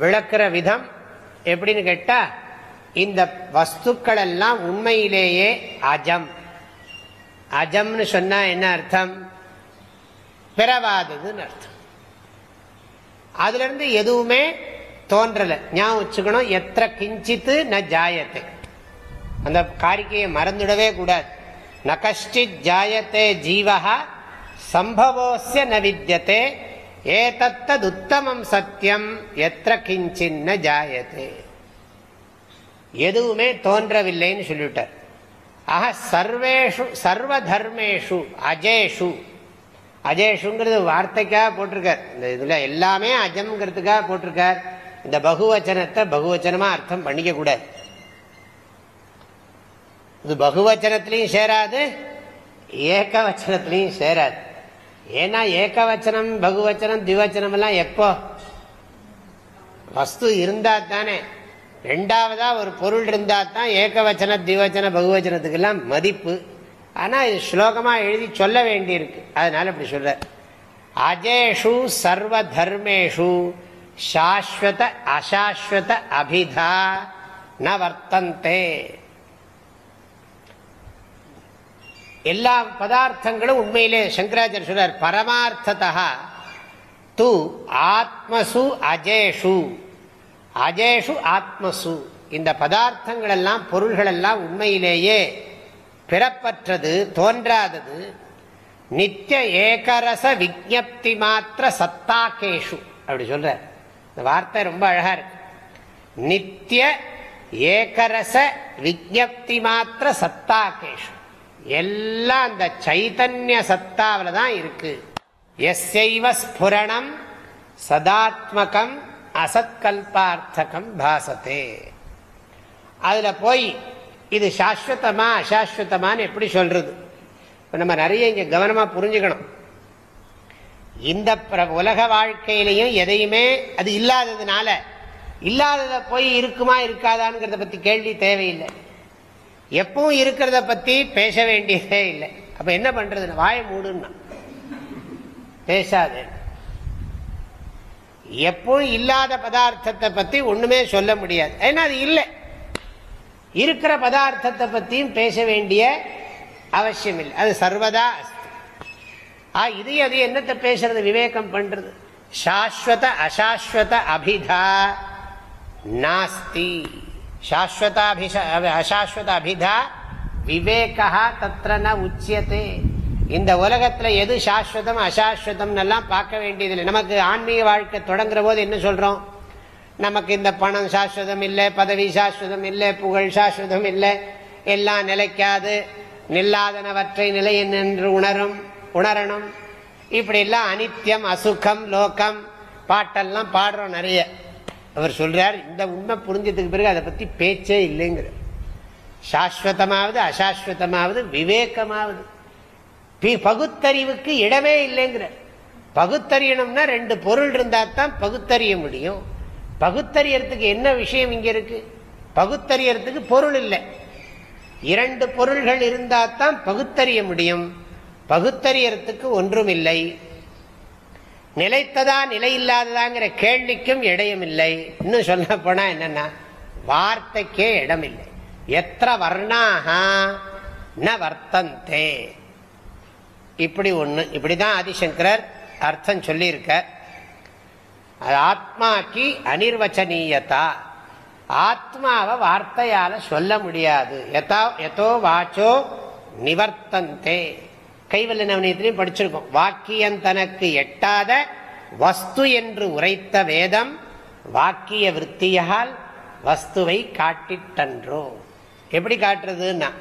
விளக்குற விதம் எப்படின்னு கேட்டா இந்த வஸ்துக்கள் எல்லாம் உண்மையிலேயே அஜம் அஜம்னு சொன்னா என்ன அர்த்தம் பிறவாததுன்னு அர்த்தம். அதுல இருந்து எதுவுமே தோன்றல. ஞாபகம் வச்சுக்கணும் எத்த கிஞ்சித்து ந ஜாயத்தை. அந்த காரிக்கையை மறந்துடவே கூடாது. ந கஷ்டித் ஜாயத்தே ஜீவகா சம்பவோசிய ந வித்தியதே ஏதத்தது உத்தமம் சத்தியம் எத்த கிஞ்சின்ன ஜாயத்தே. எதுவுமே தோன்றவில்லைன்னு சொல்லிவிட்டார். ஆக சர்வேஷு சர்வ தர்மேஷு அஜேஷு அஜேஷுங்கிறது வார்த்தைக்காக போட்டிருக்கார். இந்த இதில் எல்லாமே அஜம்ங்கிறதுக்காக போட்டிருக்கார். இந்த பகுவச்சனத்தை பகுவச்சனமாக அர்த்தம் பண்ணிக்க கூடாது இது பகுவச்சனத்திலையும் சேராது ஏகவச்சனத்திலையும் சேராது. ஏன்னா ஏகவச்சனம் பகுவச்சனம் திவச்சனம் எல்லாம் எப்போ? வஸ்து இருந்தா தானே ரெண்டாவதா ஒரு பொருள் இருந்தா தான் ஏகவச்சன திவச்சன பகுவச்சனத்துக்கெல்லாம் மதிப்பு. ஆனால் இது ஸ்லோகமாக எழுதி சொல்ல வேண்டியிருக்கு. அதனால இப்படி சொல்ற அஜேஷு சர்வ தர்மேஷு சாஸ்வத அசாஸ்வத அபிதா ந வர்த்தந்தே எல்லா பதார்த்தங்களும் உண்மையிலே சங்கராச்சாரிய சொல்றார். பரமார்த்ததா து ஆத்மசு அஜேஷு. அஜேஷு ஆத்மசு. இந்த பதார்த்தங்கள் எல்லாம் பொருள்கள் எல்லாம் உண்மையிலேயே பிறப்பற்றது தோன்றாதது. நித்திய ஏகரச விஜப்தி மாத்திர சத்தாக்கேஷு அப்படி சொல்ற. இந்த வார்த்தை ரொம்ப அழகா இருக்கு. நித்திய ஏகரச விஜப்தி மாத்திர சத்தாக்கேஷு எல்லாம் அந்த சைத்தன்ய சத்தாவில் தான் இருக்கு. எஸ்ஐவ ஸ்புரணம் சதாத்மகம் அசத்கல்பார்த்தகம் பாசத்தே. அதுல போய் இது சாஸ்வதமா அசாஸ்வதமானு எப்படி சொல்றது? நம்ம நிறைய இங்க கவனமா புரிஞ்சுக்கணும். இந்த உலக வாழ்க்கையிலையும் எதையுமே அது இல்லாததுனால இல்லாததை போய் இருக்குமா இருக்காதான்ங்கிறத பத்தி கேள்வி தேவையில்லை. எப்பவும் இருக்கிறத பத்தி பேச வேண்டியதே இல்லை. அப்போ என்ன பண்ணுறது வாய மூடுன்னா. பேசாது. எப்பவும் இல்லாத பதார்த்தத்தை பத்தி ஒண்ணுமே சொல்ல முடியாது. ஏன்னா அது இல்லை. இருக்கிற பதார்த்தத்தை பற்றியும் பேச வேண்டிய அவசியம் இல்லை அது சர்வதா ஆ இது அது என்னத்தை பேசுறது? விவேகம் பண்றது. சாஸ்வத அசாஸ்வத அபிதா நாஸ்தி. சாஸ்வதாபிஷ அசாஸ்வத அபிதா விவேகா தத்திர ந உச்சியத்தே இந்த உலகத்தில் எது சாஸ்வதம் அசாஸ்வதம் எல்லாம் பார்க்க வேண்டியதில்லை. நமக்கு ஆன்மீக வாழ்க்கை தொடங்குற போது என்ன சொல்றோம்? நமக்கு இந்த பணம் சாஸ்வதம் இல்லை பதவி சாஸ்வதம் இல்லை புகழ் சாஸ்வதம் இல்லை எல்லாம் நிலைக்காது. நில்லாதனவற்றை நிலை என்று உணரும் உணரணும். இப்படி எல்லாம் அசுகம் லோகம் பாட்டெல்லாம் பாடுறோம் நிறைய. அவர் சொல்றார் இந்த உண்மை புரிஞ்சதுக்கு பிறகு அதை பத்தி பேச்சே இல்லைங்கிற. சாஸ்வதமாவது அசாஸ்வதமாவது விவேகமாவது. பகுத்தறிவுக்கு இடமே இல்லைங்கிற. பகுத்தறியணும்னா ரெண்டு பொருள் இருந்தா தான் பகுத்தறிய முடியும். பகுத்தறியறதுக்கு என்ன விஷயம் இங்க இருக்கு? பகுத்தறியறதுக்கு பொருள் இல்லை. இரண்டு பொருள்கள் இருந்தா தான் பகுத்தறிய முடியும். பகுத்தறியறதுக்கு ஒன்றும் இல்லை. நிலைத்ததா நிலை இல்லாததாங்கிற கேள்விக்கும் இடையும் இல்லை. இன்னும் சொல்ல போனா என்னன்னா வார்த்தைக்கே இடம் இல்லை. எத்த வர்ணாக ந வர்த்தந்தே. இப்படி ஒண்ணு இப்படிதான் ஆதிசங்கரர் அர்த்தம் சொல்லியிருக்க ஆத்மாக்கு அனிர்வச்சனீயதா. ஆத்மாவை வார்த்தையால சொல்ல முடியாது. எதோ வாச்சோ நிவர்த்தந்தே. கைவல்ல நவனியத்திலையும் படிச்சிருக்கோம். வாக்கியம் தனக்கு எட்டாத வஸ்து என்று உரைத்த வேதம் வாக்கிய விற்த்தியால் வஸ்துவை காட்டிட்டன்றோ. எப்படி காட்டுறதுன்னா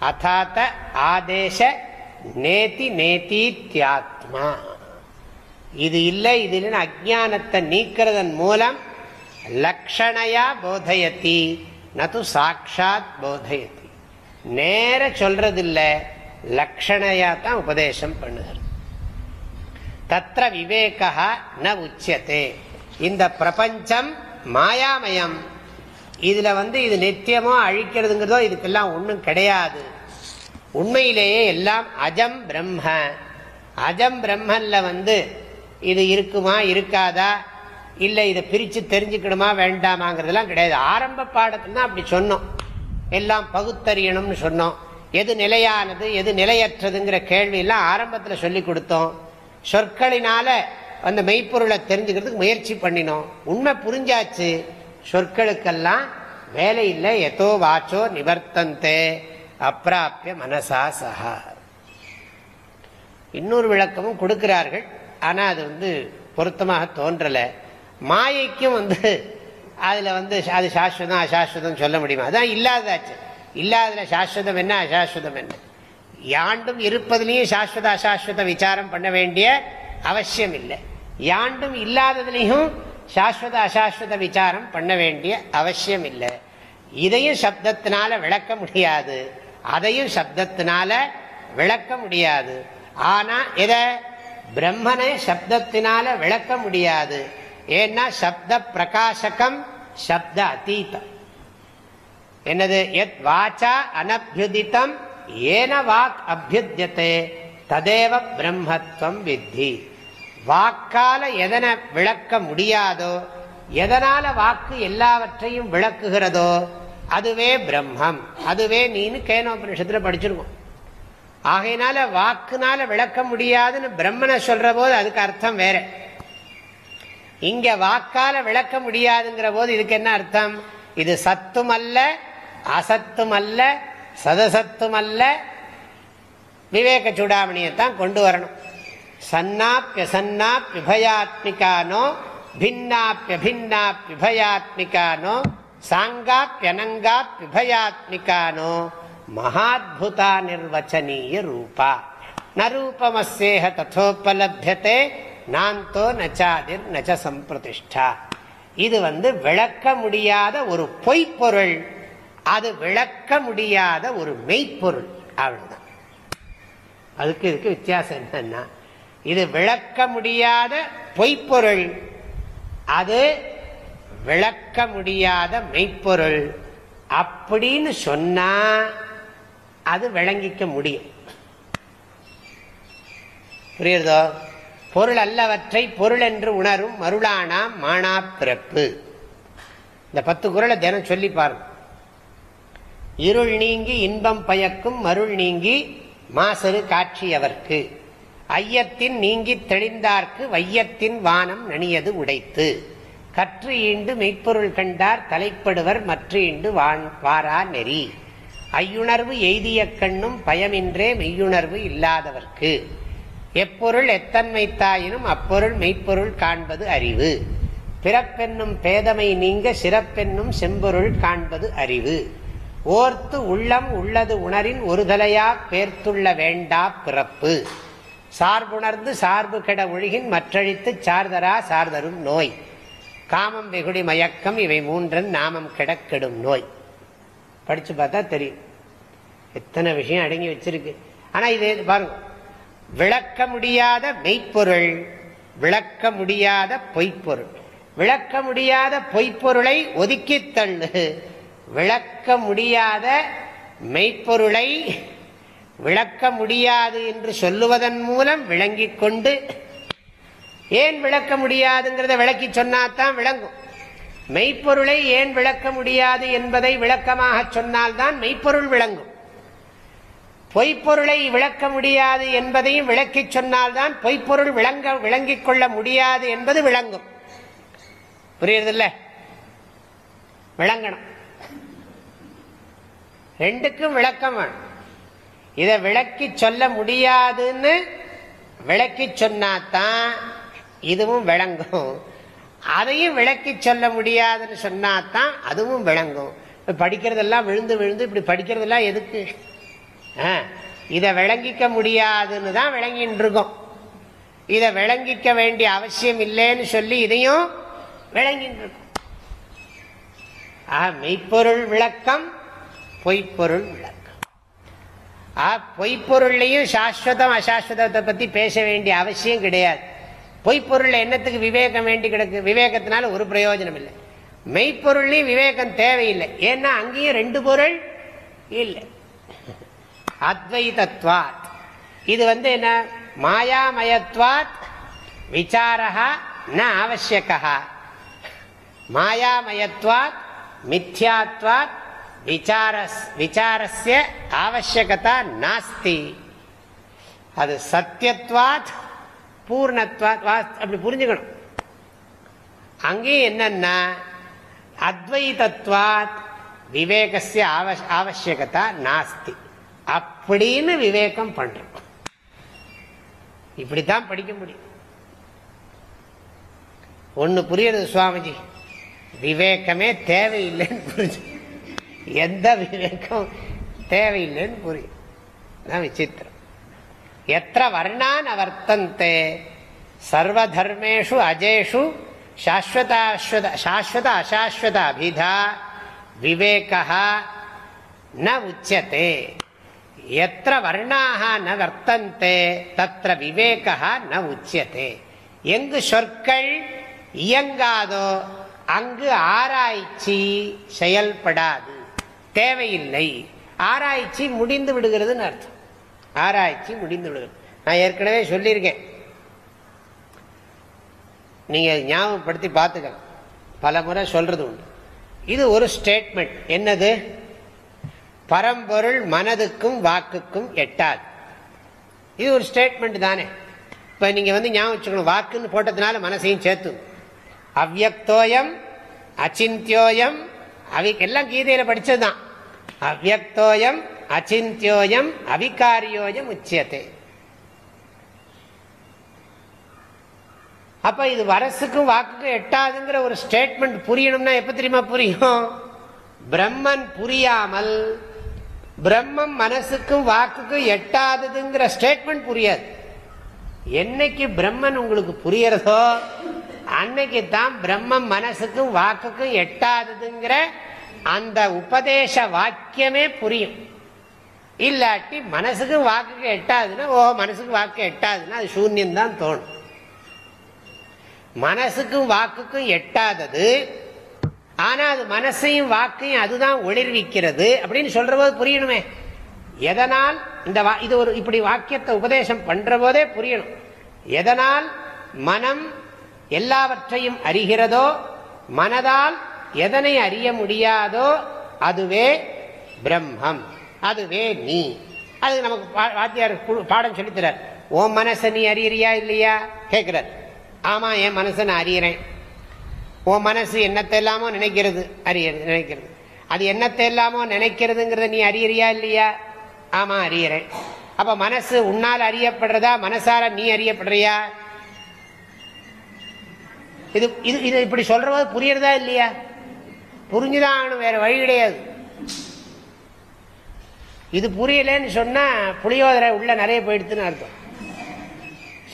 அதாத்த ஆதேச நேத்தி நேதீத்யாத்மா. இது இல்லை இது இல்லைன்னு அஜானத்தை நீக்கிறதன் மூலம் லக்ஷணையா போதயத்தி நது சாட்சாத் போதயத்தி. நேர சொல்றதில்லை லக்ஷணையா தான் உபதேசம் பண்ணுகிறது. தத்திர விவேகா ந உச்சத்தே இந்த பிரபஞ்சம் மாயாமயம். இதுல வந்து இது நித்தியமோ அழிக்கிறதுங்கிறதோ இதுக்கெல்லாம் ஒன்றும் கிடையாது. உண்மையிலேயே எல்லாம் அஜம் பிரம்ம. அஜம் பிரம்மன்ல வந்து இது இருக்குமா இருக்காதா? இல்லை இதை பிரித்து தெரிஞ்சுக்கணுமா வேண்டாமாங்கிறதுலாம் கிடையாது. ஆரம்ப பாடத்தில் தான் அப்படி சொன்னோம். எல்லாம் பகுத்தறியணும்னு சொன்னோம். எது நிலையானது எது நிலையற்றதுங்கிற கேள்வியெல்லாம் ஆரம்பத்தில் சொல்லி கொடுத்தோம். சொற்களினால அந்த மெய்ப்பொருளை தெரிஞ்சுக்கிறதுக்கு முயற்சி பண்ணினோம். உண்மை புரிஞ்சாச்சு. சொற்களுக்கெல்லாம் வேலை இல்லை. எதோ வாச்சோ நிவர்த்தந்தே. அப்பிராப்பிய மனசா சஹா. இன்னொரு விளக்கமும் கொடுக்கிறார்கள். ஆனால் அது வந்து பொருத்தமாக தோன்றலை. மாயைக்கும் வந்து அதில் வந்து அது சாஸ்வதம் அசாஸ்வதம் சொல்ல முடியுமா? அதான் இல்லாததாச்சு இல்லாததில் சாஸ்வதம் என்ன அசாஸ்வதம் என்ன? யாண்டும் இருப்பதுலேயும் சாஸ்வத அசாஸ்வத விசாரம் பண்ண வேண்டிய அவசியம் இல்லை யாண்டும் இல்லாததுலேயும் சாஸ்வத அசாஸ்வத விசாரம் பண்ண வேண்டிய அவசியம் இல்லை இதையும் சப்தத்தினால விளக்க முடியாது. அதையும் சப்தத்தினால விளக்க முடியாது. ஆனால் எதை பிரம்மனை சப்தத்தினால விளக்க முடியாது. ஏன்னா சப்த பிரகாசகம் சப்த அத்தீதம். என்னது? எத் வாச்சா அனபியுதித்தம் ஏன வாக் அபியுத்தியத்தை ததேவ பிரம்மத்துவம் வித்தி. வாக்கால எதனை விளக்க முடியாதோ எதனால வாக்கு எல்லாவற்றையும் விளக்குகிறதோ அதுவே பிரம்மம். அதுவே நீனு கேனோபனிஷத்துல படிச்சிருக்கோம். ஆகையினால வாக்குனால விளக்க முடியாதுன்னு பிரம்மனை சொல்ற போது அதுக்கு அர்த்தம் வேற. இங்க வாக்கால விளக்க முடியாதுங்கிற போது இதுக்கு என்ன அர்த்தம்? இது சத்தும் அல்ல அசத்தும் அல்ல சதசத்தும் அல்ல விவேக சூடாமணியத்தான் கொண்டு வரணும். சன்னாப்பிய சன்னாப்பியபயாத்மிகானோ பின்னாப்பியபின்னாப்பியபயாத்மிகானோ மகாத்புதா நிர்வச்சனீய ரூபா. நரூபமசேக ததோபலபியத்தை நான்தோ நச்சாதிர் நச்ச சம்பிரதிஷ்டா இது வந்து விளக்க முடியாத ஒரு பொய்ப்பொருள். அது விளக்க முடியாத ஒரு மெய்ப்பொருள். அவ்வளவுதான். அதுக்கு இதுக்கு வித்தியாசம் என்னன்னா இது விளக்க முடியாத பொய்ப்பொருள். அது விளக்க முடியாத மெய்ப்பொருள். அப்படின்னு சொன்னா அது விளங்கிக்க முடியும். புரியுறதோ? பொருள் அல்லவற்றை பொருள் என்று உணரும் மருளானாம் மானா பிறப்பு இந்த பத்து குரலை தினம் சொல்லி பாருங்க. இருள் நீங்கி இன்பம் பயக்கும் மருள் நீங்கி மாசரு காட்சியவர்க்கு. ஐயத்தின் நீங்கி தெளிந்தார்க்கு வையத்தின் வானம் நனியது உடைத்து. கற்று ஈண்டு மெய்ப்பொருள் கண்டார் தலைப்படுவர் மற்ற ஈண்டு வாரா நெறி. ஐயுணர்வு எய்திய கண்ணும் பயமின்றே மெய்யுணர்வு இல்லாதவர்க்கு. எப்பொருள் எத்தன்மைத்தாயினும் அப்பொருள் மெய்ப்பொருள் காண்பது அறிவு. பிறப்பென்னும் பேதமை நீங்க சிறப்பென்னும் செம்பொருள் காண்பது அறிவு. ஓர்த்து உள்ளம் உள்ளது உணரின் ஒருதலையா பேர்த்துள்ள வேண்டா பிறப்பு. சார்புணர்ந்து சார்பு கெட ஒழுகின் மற்றழித்து சார்தரா சார்தரும் நோய். காமம் வெகுடி மயக்கம் இவை மூன்றன் நாமம் கிடக்கெடும் நோய். படிச்சு பார்த்தா தெரியும் எத்தனை விஷயம் அடங்கி வச்சிருக்கு. ஆனா இது பாருங்க விளக்க முடியாத மெய்ப்பொருள் விளக்க முடியாத பொய்ப்பொருள். விளக்க முடியாத பொய்ப்பொருளை ஒதுக்கி தள்ளு. விளக்க முடியாத மெய்ப்பொருளை விளக்க முடியாது என்று சொல்லுவதன் மூலம் விளங்கி கொண்டு ஏன் விளக்க முடியாதுங்கிறத விளக்கி சொன்னாதான் விளங்கும். மெய்ப்பொருளை ஏன் விளக்க முடியாது என்பதை விளக்கமாக சொன்னால்தான் மெய்ப்பொருள் விளங்கும். பொய்ப்பொருளை விளக்க முடியாது என்பதையும் விளக்கி சொன்னால்தான் பொய்ப்பொருள் விளங்க விளங்கிக் கொள்ள முடியாது என்பது விளங்கும். புரியுறதில்ல? விளங்கணும். ரெண்டுக்கும் விளக்கம் வேணும். இதை விளக்கி சொல்ல முடியாதுன்னு விளக்கி சொன்னாதான் இதுவும் விளங்கும். அதையும் விளக்கி சொல்ல முடியாதுன்னு சொன்னாதான் அதுவும் விளங்கும். படிக்கிறதெல்லாம் விழுந்து விழுந்து இப்படி படிக்கிறதெல்லாம் எதுக்கு? இதை விளங்கிக்க முடியாதுன்னு தான் விளங்கின்னு இருக்கோம் இதை விளங்கிக்க வேண்டிய அவசியம் இல்லைன்னு சொல்லி இதையும் விளங்கின்னு இருக்கோம் மெய்ப்பொருள் விளக்கம் பொய்ப்பொருள் விளக்கம். பொய்ப்பொருள்லையும் சாஸ்வதம் அசாஸ்வதத்தை பத்தி பேச வேண்டிய அவசியம் கிடையாது. பொய்ப்பொருள் என்னத்துக்கு விவேகம் வேண்டி கிடக்கு? விவேகத்தினால ஒரு பிரயோஜனம் இல்லை. மெய்ப்பொருள்லையும் விவேகம் தேவையில்லை. ஏன்னா அங்கேயும் ரெண்டு பொருள் இல்லை. அத்வைதத்வாத். இது வந்து என்ன? மாயாமயத்வாத் விசாரா ந ஆவசியக்கா மாயாமயத்வாத் மித்யாத்வாத் விசாரஸ் விசாரஸ்ய ஆவசியகதா நாஸ்தி. அது சத்தியத்வாத் பூர்ணத்வாத் அப்படி புரிஞ்சுக்கணும். அங்கேயும் என்னன்னா அத்வைதத்வாத் விவேகசிய ஆவ ஆவசியகதா நாஸ்தி. அப்படின்னு விவேகம் பண்றோம். இப்படித்தான் படிக்க முடியும். ஒண்ணு புரியுறது சுவாமிஜி? விவேகமே தேவையில்லைன்னு புரிஞ்சு எந்த விவேகம் தேவையில்லைன்னு புரியும் விசித்திரம். எத்த வர்ணான் அவர்த்தந்தே சர்வதர்மேஷு அஜேஷு சாஸ்வத அசாஸ்வத அபிதா விவேகா ந உச்சத்தை எத்த வர்ணாக ந வர்த்தந்தே தத்திர விவேகா ந உச்சியதே. எங்கு சொற்கள் இயங்காதோ அங்கு ஆராய்ச்சி செயல்படாது. தேவையில்லை. ஆராய்ச்சி முடிந்து விடுகிறதுன்னு அர்த்தம். ஆராய்ச்சி முடிந்து விடுகிறது. நான் ஏற்கனவே சொல்லியிருக்கேன். நீங்கள் ஞாபகப்படுத்தி பார்த்துக்கலாம். பல முறை சொல்றது உண்டு. இது ஒரு ஸ்டேட்மெண்ட் என்னது? பரம்பொருள் மனதுக்கும் வாக்குக்கும் எட்டாது. இது ஒரு ஸ்டேட்மெண்ட் தானே. இப்போ நீங்கள் வந்து ஞாபகம் வச்சுக்கணும் வாக்குன்னு போட்டதுனால மனசையும் சேர்த்து அவ்வக்தோயம் அச்சிந்தியோயம் அவி எல்லாம் கீதையில படிச்சதுதான். அவ்வக்தோயம் அச்சிந்தியோயம் அவிகாரியோயம் உச்சியத்தை அப்ப இது வரசுக்கும் வாக்குக்கும் எட்டாதுங்கிற ஒரு ஸ்டேட்மெண்ட் புரியணும்னா எப்ப தெரியுமா புரியும்? பிரம்மன் புரியாமல் பிரம்மம் மனசுக்கும் வாக்குக்கும் எட்டாததுங்கிற ஸ்டேட்மெண்ட் புரியாது. என்னைக்கு பிரம்மன் உங்களுக்கு புரியறதோ அன்னைக்கு தான் பிரம்மம் மனசுக்கும் வாக்குக்கும் எட்டாததுங்கிற அந்த உபதேச வாக்கியமே புரியும். இல்லாட்டி மனசுக்கு வாக்குக்கு எட்டாதுன்னா ஓ மனசுக்கு வாக்கு எட்டாதுன்னா அது சூன்யம் தான் தோணும். மனசுக்கும் வாக்குக்கும் எட்டாதது ஆனா அது மனசையும் வாக்கையும் அதுதான் ஒளிர்விக்கிறது அப்படின்னு சொல்ற போது புரியணுமே. எதனால் இந்த இது ஒரு இப்படி வாக்கியத்தை உபதேசம் பண்ற போதே புரியணும். எதனால் மனம் எல்லாவற்றையும் அறிகிறதோ மனதால் எதனை அறிய முடியாதோ அதுவே பிரம்மம் அதுவே நீ. அது நமக்கு வாத்தியார் பாடம் சொல்லித்தரார் ஓ மனச நீ அறியறியா இல்லையா? கேட்கிறார். ஆமா என் மனசை நான் அறியறேன். உன் மனசு என்னத்தை இல்லாமோ நினைக்கிறது அறியறது நினைக்கிறது. அது என்னத்தை இல்லாமோ நினைக்கிறதுங்கிறத நீ அறியறியா இல்லையா? ஆமா அறியறேன். அப்ப மனசு உன்னால் அறியப்படுறதா மனசார நீ அறியப்படுறியா? இது இது இது இப்படி சொல்றது புரியறதா இல்லையா? புரிஞ்சுதான் ஆகணும் வேற வழி கிடையாது. இது புரியலன்னு சொன்னா புளியோதரை உள்ள நிறைய போயிடுதுன்னு அர்த்தம்.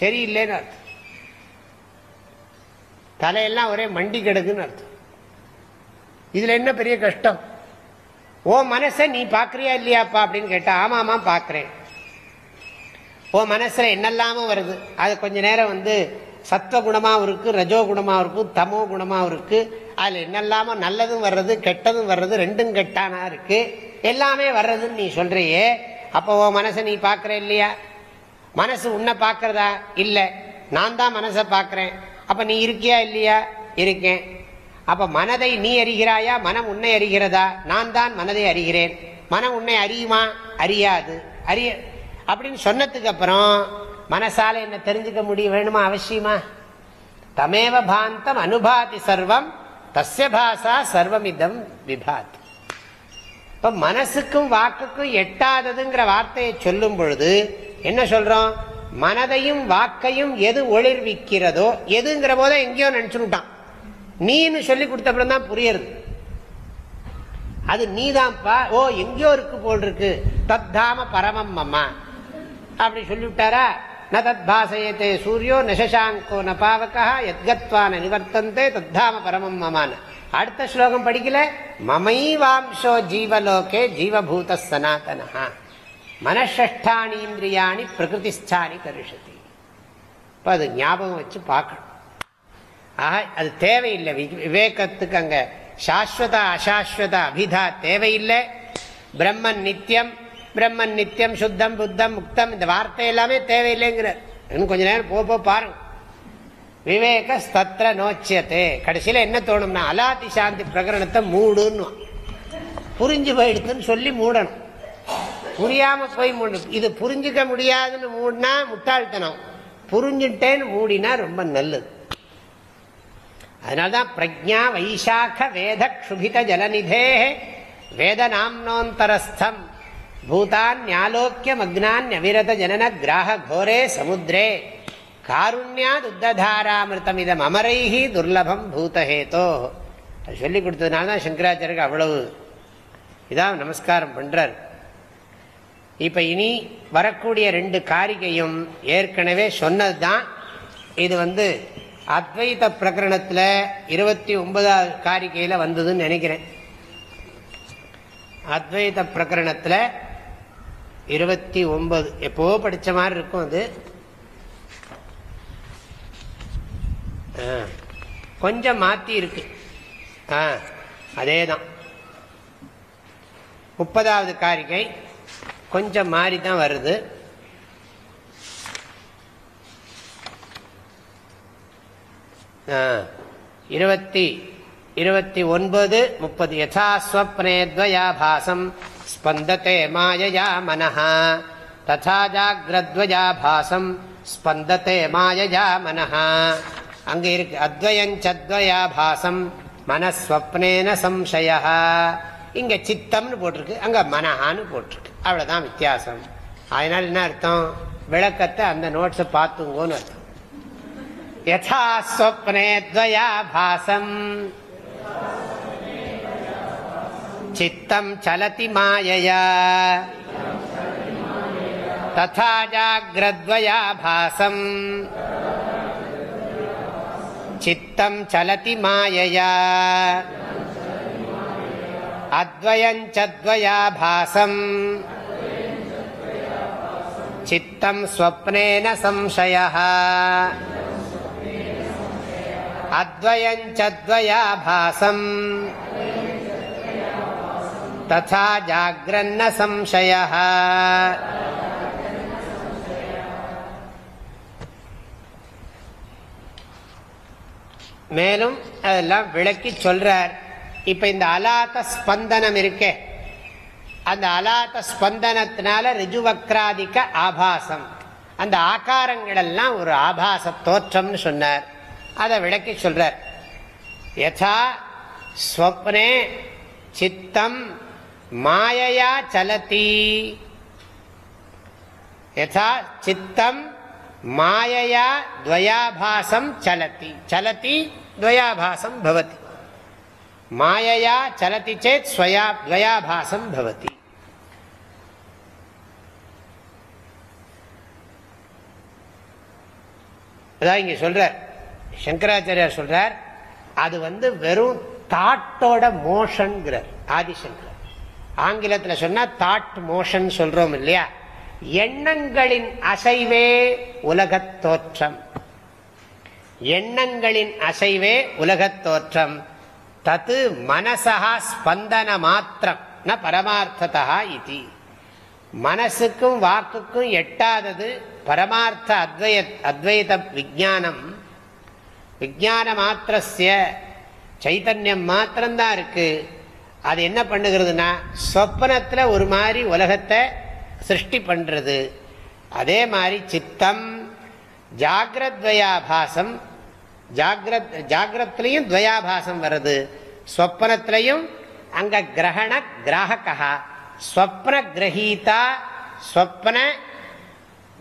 சரியில்லைன்னு அர்த்தம். தலையெல்லாம் ஒரே மண்டி கிடக்குன்னு அர்த்தம். இதுல என்ன பெரிய கஷ்டம்? ஓ மனசை நீ பாக்குறியா இல்லையாப்பா அப்படின்னு கேட்டா ஆமாமா ஆமா பாக்குறேன். ஓ மனசுல என்னெல்லாமும் வருது. அது கொஞ்ச நேரம் வந்து சத்துவ குணமாகவும் இருக்கு ரஜோ குணமாகவும் இருக்கு தமோ குணமாகவும் இருக்கு. அதுல என்னெல்லாமோ நல்லதும் வர்றது கெட்டதும் வர்றது ரெண்டும் கெட்டானா இருக்கு. எல்லாமே வர்றதுன்னு நீ சொல்றியே. அப்போ ஓ மனசை நீ பார்க்குற இல்லையா? மனசு உன்னை பார்க்குறதா இல்லை. நான் தான் மனசை பார்க்குறேன் அப்ப நீ இருக்கியா இல்லையா? இருக்கேன். அப்ப மனதை நீ அறிகிறாயா? மனம் உன்னை அறிகிறதா? நான் தான் மனதை அறிகிறேன். மனம் உன்னை அறியுமா? அறியாது. அறிய அப்படின்னு சொன்னதுக்கு அப்புறம் மனசால என்ன தெரிஞ்சுக்க முடியும்? வேணுமா? அவசியமா? தமேவ பாந்தம் அனுபாதி சர்வம் தஸ்ய பாசா சர்வமிதம் விபாதி. இப்ப மனசுக்கும் வாக்குக்கும் எட்டாததுங்கிற வார்த்தையை சொல்லும் பொழுது என்ன சொல்றோம்? மனதையும் வாக்கையும் எது ஒளிர்விக்கிறதோ எதுங்கிற போத எங்கேயோ நினைச்சுட்டான் நீன்னு சொல்லி கொடுத்தப்பறம் தான் புரியுறது. அது நீதான்ப்பா ஓ எங்கேயோ இருக்கு போல் இருக்கு தத்தாம பரமம் அம்மா. அப்படி சொல்லிவிட்டாரா? ந தத் பாசையத்தே சூரியோ நசசாங்கோ ந பாவகா எத்கத்வான நிவர்த்தந்தே தத்தாம பரமம் மமான அடுத்த ஸ்லோகம் படிக்கல? மமைவாம்சோ ஜீவலோகே ஜீவபூத சனாதனா மனஷ்டானி இந்திரியாணி பிரகிருதிஸ்தானி கரிஷதி. இப்போ அது ஞாபகம் வச்சு பார்க்கணும். ஆக அது தேவையில்லை. விவேகத்துக்கு அங்கே சாஸ்வத அசாஸ்வத அபிதா தேவையில்லை. பிரம்மன் நித்தியம் பிரம்மன் நித்தியம் சுத்தம் புத்தம் முக்தம் இந்த வார்த்தை எல்லாமே தேவையில்லைங்கிறார். இன்னும் கொஞ்ச நேரம் போக பாருங்க. விவேக ஸ்தத்ர நோச்சியத்தே கடைசியில் என்ன தோணும்னா அலாதி சாந்தி பிரகரணத்தை மூடுன்னு. புரிஞ்சு போயிடுதுன்னு சொல்லி மூடணும். புரியாம போய் மூடணும் இது புரிஞ்சுக்க முடியாதுன்னு மூடினா முட்டாள்தனம். புரிஞ்சுட்டேன்னு மூடினா ரொம்ப நல்லது. அதனால்தான் பிரஜா வைசாக்க வேத க்ஷுபித ஜலநிதே வேத நாம்னோந்தரஸ்தம். பூதான் ஞாலோக்கிய மக்னான் அவிரத ஜனன கிராக கோரே சமுத்திரே காருண்யாத் உத்ததாராமிருத்தம் இதம் அமரைஹி துர்லபம் பூதஹேதோ. அது சொல்லி கொடுத்ததுனால தான் சங்கராச்சாரியருக்கு அவ்வளவு இதான் நமஸ்காரம் பண்றார். இப்ப இனி வரக்கூடிய ரெண்டு காரிகையும் ஏற்கனவே சொன்னது தான் இது வந்து அத்வைத பிரகரணத்தில் இருபத்தி ஒன்பதாவது காரிகையில் வந்ததுன்னு நினைக்கிறேன். அத்வைத பிரகரணத்தில் இருபத்தி ஒன்பது. எப்போ படித்த மாதிரி இருக்கும் அது? கொஞ்சம் மாற்றி இருக்கு. ஆ அதே தான் முப்பதாவது காரிகை. கொஞ்சம் மாறி தான் வருது இருபத்தி இருபத்தி ஒன்பது முப்பது. யசாஸ்வப்னேத்வயாபாசம் ஸ்பந்தத்தே மாயயா மனஹா. ததா ஜாகிரத்வயாபாசம். ஸ்பந்தத்தே மாயயா மனஹா. அங்கே இருக்கு. அத்வயஞ்சத்வயாபாசம். மனஸ்வப்னேன சம்சயா இங்க சித்தம்னு போட்டிருக்கு அங்க மனஹான்னு போட்டிருக்கு. அவ்வளவுதான் வித்தியாசம். அதனால என்ன அர்த்தம்? விளக்கத்தை அந்த நோட்ஸை பார்த்துங்கோன்னு அர்த்தம். யதா ஸ்வப்னே துவயாபாசம் சித்தம் சலதி மாயையா. ததா ஜாகிரத்வயாபாசம் சித்தம் சலதி மாயையா. அத்வயஞ்சத்வயாபாசம் சித்தம் ஸ்வப்னேன சம்சயः அத்வயஞ்சத்வயாபாசம் ததா ஜாகிரன்ன சம்சயः மேலும் அதெல்லாம் விளக்கி சொல்றார். இப்ப இந்த அலாத்த ஸ்பந்தனம் இருக்கே. அந்த அலாத்த ஸ்பந்தனத்தினால ரிஜுவக்ராதிக்க ஆபாசம். அந்த ஆகாரங்கள் எல்லாம் ஒரு ஆபாச தோற்றம்னு சொன்னார். அதை விளக்கி சொல்றார். யதா ஸ்வப்னே சித்தம் மாயையா சலதி. யதா சித்தம் மாயையா துவயாபாசம் சலதி. சலதி துவயாபாசம் பவதி. மாயையா சலதி சேத் ஸ்வயா துவயாபாசம் பவதி. அதான் இங்க சொல்றார். சங்கராச்சாரியார் சொல்றார் அது வந்து வெறும் தாட்டோட மோஷன்கிறார் ஆதிசங்கர் ஆங்கிலத்தில் சொன்னா தாட் மோஷன் சொல்றோம் இல்லையா? எண்ணங்களின் அசைவே உலகத் தோற்றம் எண்ணங்களின் அசைவே உலகத் தோற்றம் தத்து மனசா ஸ்பந்தன மாத்திரம் ந பரமார்த்ததா இது. மனசுக்கும் வாக்குக்கும் எட்டாதது பரமார்த்த அத்வய அத்வைத விஜானம் விஜான மாத்திரஸ்ய சைத்தன்யம் மாத்திரம்தான் இருக்கு. அது என்ன பண்ணுகிறதுனா சொப்பனத்தில் ஒரு மாதிரி உலகத்தை சிருஷ்டி பண்ணுறது அதே மாதிரி சித்தம் ஜாகிரத்வயாபாசம் ஜாகிரத் ஜாகிரத்திலையும் துவயாபாசம் வருது. சொப்பனத்திலையும் அங்க கிரகண கிராகக்கா ஸ்வப்ன கிரகீதா ஸ்வப்ன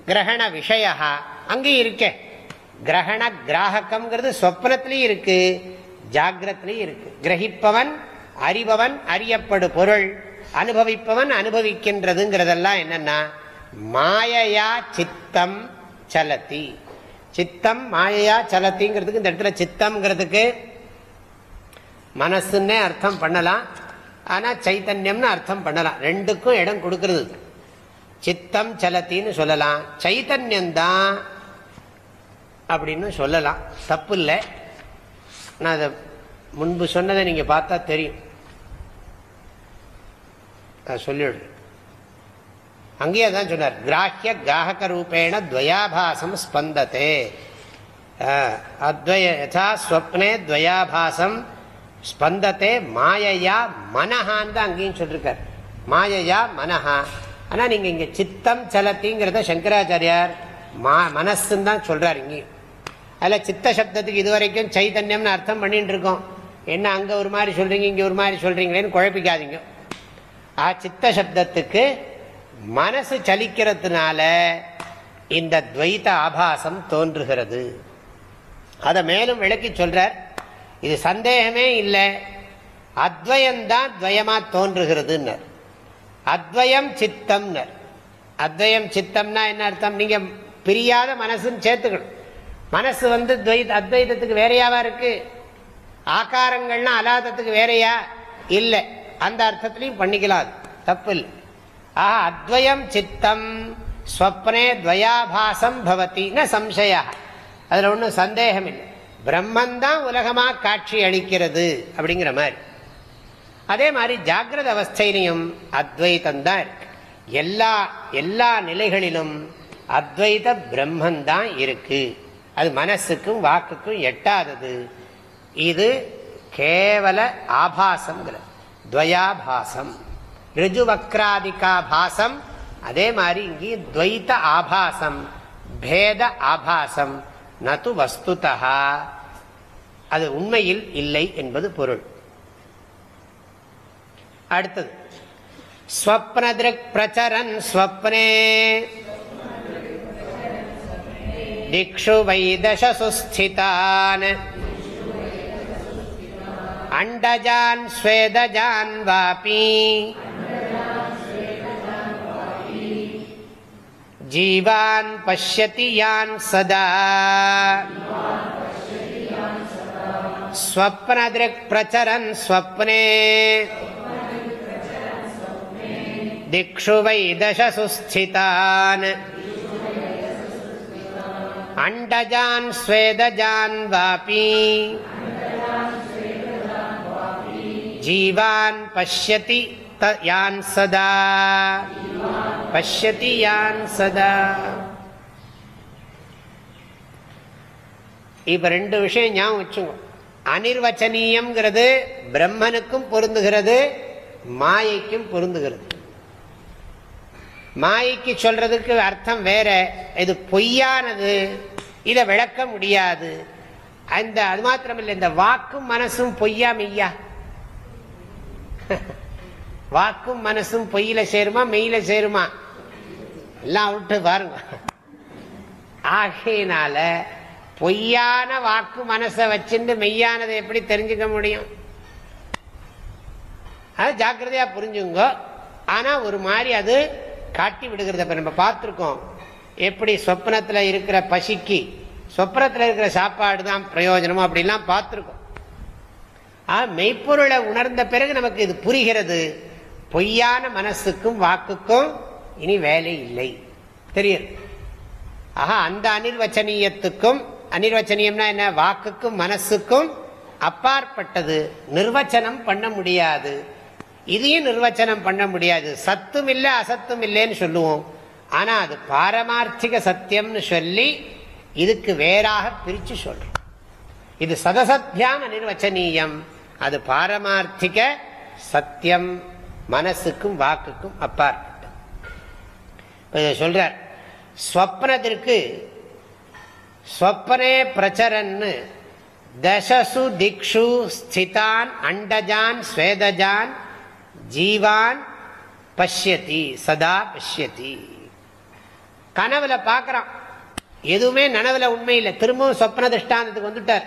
கிரகண விஷய அங்கேயும் இருக்கே. கிரகண கிராகம்ங்கிறது சொப்னத்திலையும் இருக்கு ஜாகிரத்திலையும் இருக்கு. கிரகிப்பவன் அறிபவன் அறியப்படு பொருள். அனுபவிப்பவன் அனுபவிக்கின்றதுங்கிறதெல்லாம் என்னன்னா மாயையா சித்தம் சலத்தி சித்தம் மாயையா சலத்திங்கிறதுக்கு இந்த இடத்துல சித்தம்ங்கிறதுக்கு மனசுன்னே அர்த்தம் பண்ணலாம். ஆனால் சைத்தன்யம்னு அர்த்தம் பண்ணலாம். ரெண்டுக்கும் இடம் கொடுக்கறது. சித்தம் சலத்தின்னு சொல்லலாம். சைத்தன்யம்தான் அப்படின்னு சொல்லலாம். தப்பு இல்லை நான் அதை முன்பு சொன்னதை நீங்கள் பார்த்தா தெரியும். சொல்லிவிடுறேன் அங்கேயே தான் சொன்னார் கிராஹ்ய கிராஹக ரூபேண துவயாபாசம் ஸ்பந்தத்தே அத்வய யதா ஸ்வப்னே துவயாபாசம் ஸ்பந்தத்தே மாயையா மனஹான் தான் அங்கேயும் சொல்லிருக்கார். மாயையா மனஹா. ஆனால் நீங்கள் இங்கே சித்தம் சலத்திங்கிறத சங்கராச்சாரியார் மா மனசுன்னு தான் சொல்கிறார் இங்கேயும். அதில் சித்த சப்தத்துக்கு இதுவரைக்கும் சைதன்யம்னு அர்த்தம் பண்ணிட்டு இருக்கோம். என்ன அங்கே ஒரு மாதிரி சொல்கிறீங்க இங்கே ஒரு மாதிரி சொல்கிறீங்களேன்னு குழப்பிக்காதீங்க. ஆ சித்த சப்தத்துக்கு மனசு சலிக்கிறதுனால இந்த துவைத ஆபாசம் தோன்றுகிறது. அதை மேலும் விளக்கி சொல்றார் இது சந்தேகமே இல்லை அத்வயம்தான் துவயமா தோன்றுகிறதுன்னர். அத்வயம் சித்தம்னர். அத்வயம் சித்தம்னா என்ன அர்த்தம்? நீங்க பிரியாத மனசுன்னு சேர்த்துக்கணும். மனசு வந்து அத்வைதத்துக்கு வேறையாவா இருக்கு? ஆகாரங்கள்னா அலாதத்துக்கு வேறையா? இல்லை. அந்த அர்த்தத்திலையும் பண்ணிக்கலாம் தப்பு இல்லை ஆஹா அத்வயம் சித்தம். ஸ்வப்னே துவயாபாசம் பவதி. சம்சய? அதில் ஒன்றும் சந்தேகம் இல்லை பிரம்மந்தான் உலகமாக காட்சி அளிக்கிறது அப்படிங்கிற மாதிரி. அதே மாதிரி ஜாகிரத அவஸ்தையிலையும் அத்வைத்தம் தான் இருக்கு. எல்லா எல்லா நிலைகளிலும் அத்வைத பிரம்மந்தான் இருக்கு. அது மனசுக்கும் வாக்குக்கும் எட்டாதது. இது கேவல ஆபாசங்கிறது துவயாபாசம். ரிஜுவக்ராதிகா பாசம் அதே மாதிரி இங்கே துவைத்த ஆபாசம் பேத ஆபாசம் நது வஸ்துதா அது உண்மையில் இல்லை என்பது பொருள். அடுத்தது. ஸ்வப்னதிருக் பிரச்சரன் ஸ்வப்னே. திக்ஷு வைதசசுஸ்திதான் அண்டஜான் ஸ்வேதஜான் வாபி. ஜீவான் பசியதி யான் சதா. ஸ்வப்னதிருக் பிரச்சரன் ஸ்வப்னே. திக்ஷு வை தசசுஸ்திதான் அண்டஜான் ஸ்வேதஜான் வாபி. जीवान् पश्यति யான் சதா பஷ்யதி யான் சதா இப்ப ரெண்டு விஷயம் ஞாபகம் வச்சுங்க அனிர்வச்சனீயம்ங்கிறது பிரம்மனுக்கும் பொருந்துகிறது மாயைக்கும் பொருந்துகிறது மாயைக்கு சொல்றதுக்கு அர்த்தம் வேற இது பொய்யானது இதை விளக்க முடியாது அந்த அது மாத்திரமில்லை இந்த வாக்கும் மனசும் பொய்யா மெய்யா வாக்கும் மனசும் பொய்யில சேருமா மெய்யில சேருமா? எல்லாம் விட்டு பாருங்க. ஆகையினால பொய்யான வாக்கு மனசை வச்சுட்டு மெய்யானதை எப்படி தெரிஞ்சுக்க முடியும்? அது ஜாக்கிரதையா புரிஞ்சுங்க. ஆனா ஒரு மாதிரி அது காட்டி விடுகிறது நம்ம பார்த்துருக்கோம். எப்படி சொப்னத்தில் இருக்கிற பசிக்கு சொப்னத்தில் இருக்கிற சாப்பாடு தான் பிரயோஜனமோ அப்படிலாம் பார்த்துருக்கோம். மெய்ப்பொருளை உணர்ந்த பிறகு நமக்கு இது புரிகிறது. பொய்யான மனசுக்கும் வாக்குக்கும் இனி வேலை இல்லை. தெரியும் ஆஹா அந்த அனிர்வச்சனீயத்துக்கும் அனிர்வச்சனியம்னா என்ன? வாக்குக்கும் மனசுக்கும் அப்பாற்பட்டது. நிர்வச்சனம் பண்ண முடியாது. இதையும் நிர்வச்சனம் பண்ண முடியாது. சத்தும் இல்லை அசத்தும் இல்லைன்னு சொல்லுவோம். ஆனா அது பாரமார்த்திக சத்தியம்னு சொல்லி இதுக்கு வேறாக பிரிச்சு சொல்றோம். இது சதசத்தியாம் அனிர்வச்சனீயம். அது பாரமார்த்திக சத்தியம் மனசுக்கும் வாக்குக்கும் அப்பாற்பட்டது. சொல்றார். ஸ்வப்னத்திற்கு ஸ்வப்னே பிரச்சரன்னு தசசு திக்ஷு ஸ்திதான் அண்டஜான் ஸ்வேதஜான் ஜீவான் பஷ்யதி சதா பஷ்யதி. கனவுல பார்க்கறான். எதுவுமே நனவுல உண்மை இல்லை. திரும்பவும் சொப்ன திருஷ்டாந்தத்துக்கு வந்துட்டார்.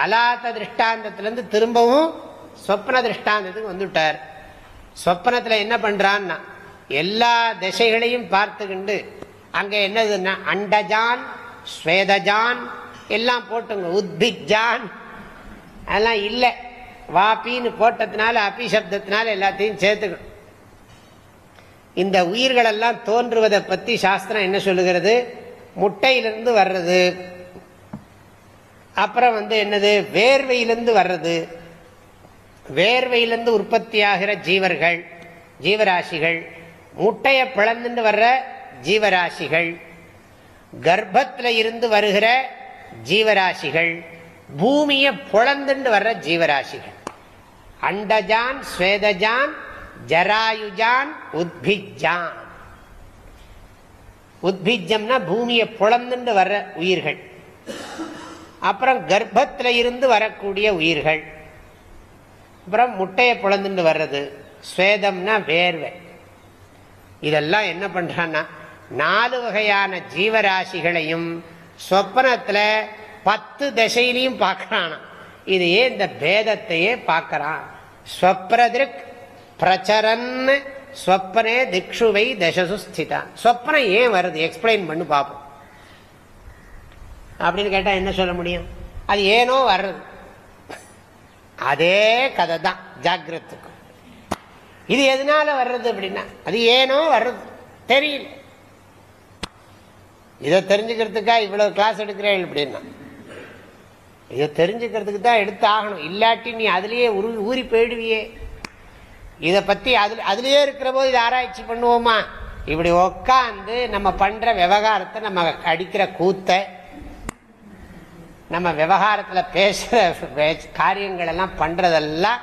அலாத்த திருஷ்டாந்தத்திலிருந்து திரும்பவும் சொப்ன திருஷ்டாந்தத்துக்கு வந்துவிட்டார் சொப்னத்தில் என்ன பண்ணுறான்னா எல்லா திசைகளையும் பார்த்துக்கிண்டு அங்கே என்னதுன்னா அண்டஜான் ஸ்வேதஜான் எல்லாம் போட்டுங்க உத்பிஜான். அதெல்லாம் இல்லை. வாப்பின்னு போட்டதுனால அபிசப்தத்தினால எல்லாத்தையும் சேர்த்துக்கணும். இந்த உயிர்களெல்லாம் தோன்றுவதை பற்றி சாஸ்திரம் என்ன சொல்லுகிறது? முட்டையிலிருந்து வர்றது. அப்புறம் வந்து என்னது? வேர்வையிலிருந்து வர்றது. வேர்வையிலிருந்து உற்பத்தி ஆகிற ஜீவர்கள் ஜீவராசிகள் முட்டையை பிளந்துட்டு வர்ற ஜீவராசிகள் கர்ப்பத்தில் இருந்து வருகிற ஜீவராசிகள் பூமியை புலந்துண்டு வர்ற ஜீவராசிகள். அண்டஜான் ஸ்வேதஜான் ஜராயுஜான் உத்பிஜான். உத்பிஜம்னா பூமியை புலந்துண்டு வர்ற உயிர்கள். அப்புறம் கர்ப்பத்தில் இருந்து வரக்கூடிய உயிர்கள். அப்புறம் முட்டையை பிளந்துட்டு வர்றது. ஸ்வேதம்னா வேர்வை. இதெல்லாம் என்ன பண்ணுறான்னா நாலு வகையான ஜீவராசிகளையும் சொப்பனத்தில் பத்து திசையிலையும் பார்க்குறானா. இது ஏன் இந்த பேதத்தையே பார்க்கறான்? ஸ்வப்ரதிருக் பிரச்சரன் ஸ்வப்னே திக்ஷுவை தசசு ஸ்திதான் ஸ்வப்னம் ஏன் வருது? எக்ஸ்பிளைன் பண்ணு பார்ப்போம் அப்படின்னு கேட்டால் என்ன சொல்ல முடியும்? அது ஏனோ வர்றது. அதே கதை தான் ஜாகிரத்துக்கும் இது எதனால வர்றது அப்படின்னா அது ஏனோ வர்றது. தெரியல. இதை தெரிஞ்சுக்கிறதுக்கா இவ்வளவு கிளாஸ் எடுக்கிறேன் அப்படின்னா. இதை தெரிஞ்சுக்கிறதுக்கு தான் எடுத்து ஆகணும் இல்லாட்டி நீ அதுலயே உரு ஊறி போயிடுவியே. இதை பத்தி அதில் அதுலயே இருக்கிற போது இதை ஆராய்ச்சி பண்ணுவோமா? இப்படி உக்காந்து நம்ம பண்ற விவகாரத்தை நம்ம அடிக்கிற கூத்தை நம்ம விவகாரத்தில் பேசுகிற காரியங்கள் எல்லாம் பண்ணுறதெல்லாம்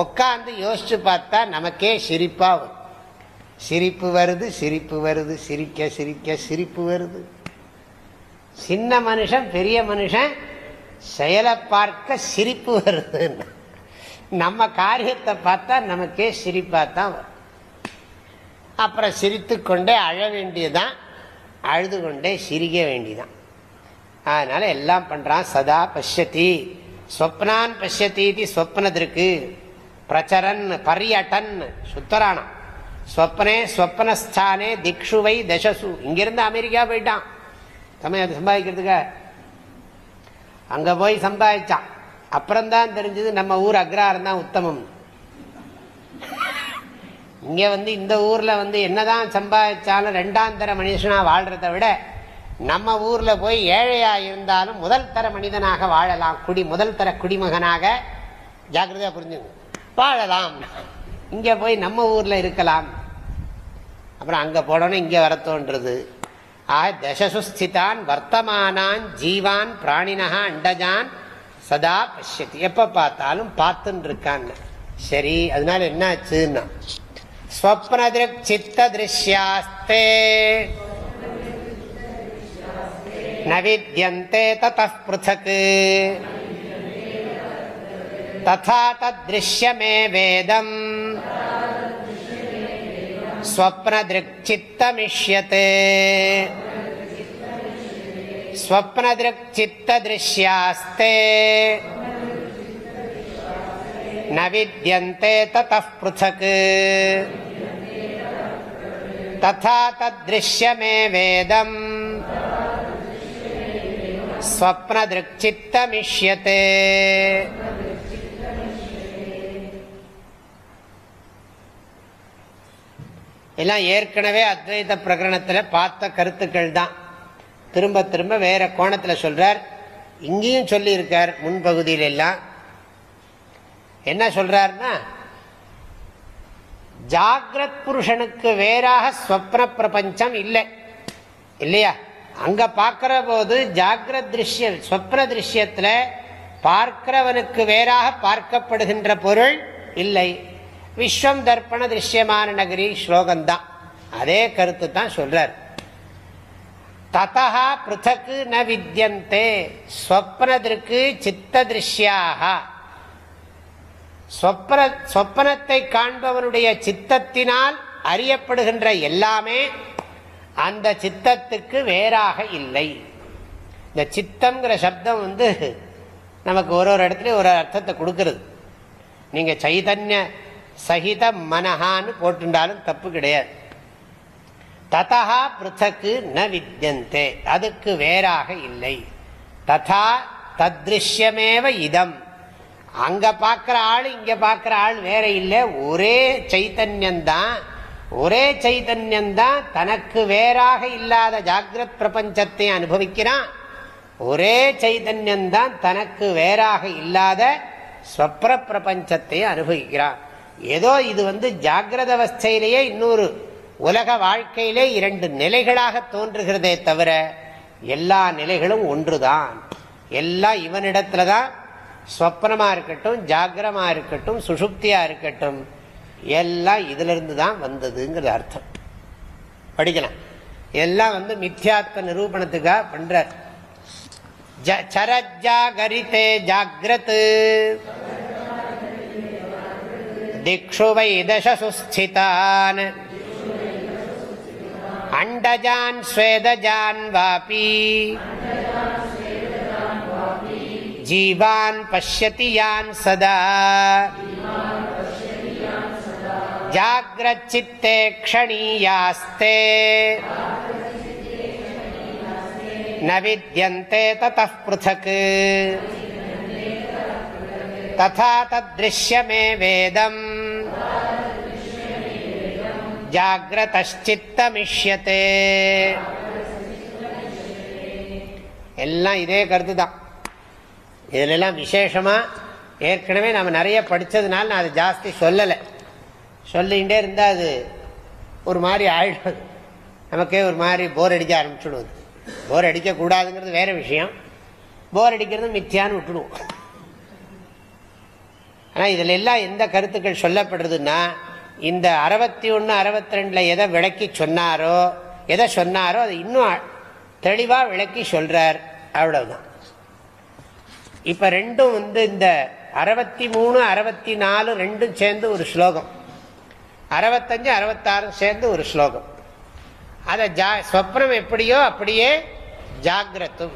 உக்காந்து யோசிச்சு பார்த்தா நமக்கே சிரிப்பாக வரும். சிரிப்பு வருது சிரிப்பு வருது சிரிக்க சிரிக்க சிரிப்பு வருது. சின்ன மனுஷன் பெரிய மனுஷன் செயலை பார்க்க சிரிப்பு வருது நம்ம காரியத்தை பார்த்தா நமக்கே சிரிப்பாக தான் வரும். அப்புறம் சிரித்து கொண்டே அழ வேண்டியதுதான் அழுது கொண்டே சிரிக்க வேண்டியதான் அதனால எல்லாம் பண்றான் சதா பஷ்யதி. சொப்னான் பஷ்யதி சொப்னத்திற்கு பிரச்சரன் பரியட்டன் சுத்தரானம் ஸ்வப்னே ஸ்வப்னஸ்தானே திக்ஷுவை தசசு. இங்கிருந்து அமெரிக்கா போயிட்டான். சமயம் சம்பாதிக்கிறதுக்கு. அங்க போய் சம்பாதிச்சான். அப்புறம்தான் தெரிஞ்சது நம்ம ஊர் அக்ராரம் தான் உத்தமம். இங்க வந்து இந்த ஊர்ல வந்து என்னதான் சம்பாதிச்சாலும் ரெண்டாந்தர மனுஷனாக மனுஷனா விட நம்ம ஊர்ல போய் ஏழையா இருந்தாலும் முதல் தர மனிதனாக வாழலாம். குடி முதல் தர குடிமகனாக. ஜாக்கிரதையா புரிஞ்சுங்க. வாழலாம். இங்க போய் நம்ம ஊர்ல இருக்கலாம். அப்புறம் அங்க போனோன்னு இங்க வர தோன்றது ஆக தசசுஸ்திதான் வர்த்தமானான் ஜீவான் பிராணினா அண்டஜான் சதா பசியத்தி எப்ப பார்த்தாலும் பார்த்துன்னு இருக்காங்க சரி அதனால என்ன ஆச்சுன்னா ஸ்வப்னதிருக் சித்த திருஷ்யாஸ்தே न विद्यन्ते ततः पृथक् तथा तदृश्यमे वेदम् स्वप्नदृक्चित्तमिष्यते स्वप्नदृक्चित्तदृश्यास्ते न विद्यन्ते ततः पृथक् तथा तदृश्यमे वेदम् ஸ்வப்னதிருச்சித்தமிஷ்யத்தே எல்லாம் ஏற்கனவே அத்வைத பிரகரணத்தில் பார்த்த கருத்துக்கள் தான் திரும்ப திரும்ப வேற கோணத்தில் சொல்றார் இங்கேயும் சொல்லியிருக்கார் முன்பகுதியில் எல்லாம் என்ன சொல்றாருன்னா ஜாகிரத் புருஷனுக்கு வேறாக ஸ்வப்ன பிரபஞ்சம் இல்லை இல்லையா அங்க பார்க்கிற போது ஜாகிரத் திருஷ்ய ஸ்வப்ன திருஷ்யத்துல பார்க்கிறவனுக்கு வேறாக பார்க்கப்படுகின்ற பொருள் இல்லை. விஸ்வம் தர்ப்பண திருஷ்யமான நகரி ஸ்லோகம்தான். அதே கருத்து தான் சொல்றார். ததா பிருத்தக்கு ந வித்தியந்தே ஸ்வப்னதிற்கு சித்த திருஷ்யாக. சொப்பனத்தை காண்பவனுடைய சித்தத்தினால் அறியப்படுகின்ற எல்லாமே அந்த சித்தத்துக்கு வேறாக இல்லை. இந்த சித்தம்ங்கிற சப்தம் வந்து நமக்கு ஒரு ஒரு இடத்துலையும் ஒரு அர்த்தத்தை கொடுக்கறது. நீங்கள் சைதன்ய சகித மனஹான்னு போட்டுண்டாலும் தப்பு கிடையாது. ததா பிருத்தக்கு ந வித்தியந்தே அதுக்கு வேறாக இல்லை. ததா தத்ருஷ்யமேவ இதம். அங்கே பார்க்குற ஆள் இங்கே பார்க்குற ஆள் வேற இல்லை. ஒரே சைத்தன்யந்தான் ஒரே சைதன்யந்தான் தனக்கு வேறாக இல்லாத ஜாகிரத் பிரபஞ்சத்தை அனுபவிக்கிறான். ஒரே சைதன்யம்தான் தனக்கு வேறாக இல்லாத ஸ்வப்ர பிரபஞ்சத்தை அனுபவிக்கிறான். ஏதோ இது வந்து ஜாகிரத அவஸ்தையிலேயே இன்னொரு உலக வாழ்க்கையிலே இரண்டு நிலைகளாக தோன்றுகிறதே தவிர எல்லா நிலைகளும் ஒன்றுதான். எல்லாம் இவனிடத்துல தான் ஸ்வப்னமாக இருக்கட்டும் ஜாகிரமாக இருக்கட்டும் சுஷுப்தியாக இருக்கட்டும் எல்லாம் இதிலிருந்து தான் வந்ததுங்கிற அர்த்தம். படிக்கலாம். எல்லாம் வந்து மித்யாத்வ நிரூபணத்துக்காக பண்றார். சரஜாகரித்தே ஜாகிரத். திக்ஷுவை வை தசசுஸ்திதான் அண்டஜான் ஸ்வேதஜான் வாபி. ஜீவான் பசியதி யான் சதா. जाग्रच्चित्ते क्षणीयास्ते न विद्यन्ते ततः पृथक् तथा तदृश्यमे वेदम् ஜாகிரதச்சித்தமிஷ்யத்தே எல்லாம் இதே கருத்து தான் இதிலெல்லாம் விசேஷமாக ஏற்கனவே நம்ம நிறைய படித்ததுனால நான் அது ஜாஸ்தி சொல்லலை சொல்லிகிட்டே இருந்தால் அது ஒரு மாதிரி ஆயிடுவது நமக்கே ஒரு மாதிரி போர் அடிக்க ஆரம்பிச்சுடுவது போர் அடிக்கக்கூடாதுங்கிறது வேறு விஷயம். போர் அடிக்கிறது மித்தியான்னு விட்டுடுவோம். ஆனால் இதில் எல்லாம் எந்த கருத்துக்கள் சொல்லப்படுறதுன்னா இந்த அறுபத்தி ஒன்று அறுபத்தி ரெண்டில் எதை விளக்கி சொன்னாரோ எதை சொன்னாரோ அதை இன்னும் தெளிவாக விளக்கி சொல்கிறார் அவ்வளவுதான். இப்போ ரெண்டும் வந்து இந்த அறுபத்தி மூணு அறுபத்தி நாலு ரெண்டும் சேர்ந்து ஒரு ஸ்லோகம். அறுபத்தஞ்சு அறுபத்தாறு சேர்ந்து ஒரு ஸ்லோகம். அதை ஜா ஸ்வப்னம் எப்படியோ அப்படியே ஜாகிரத்தும்.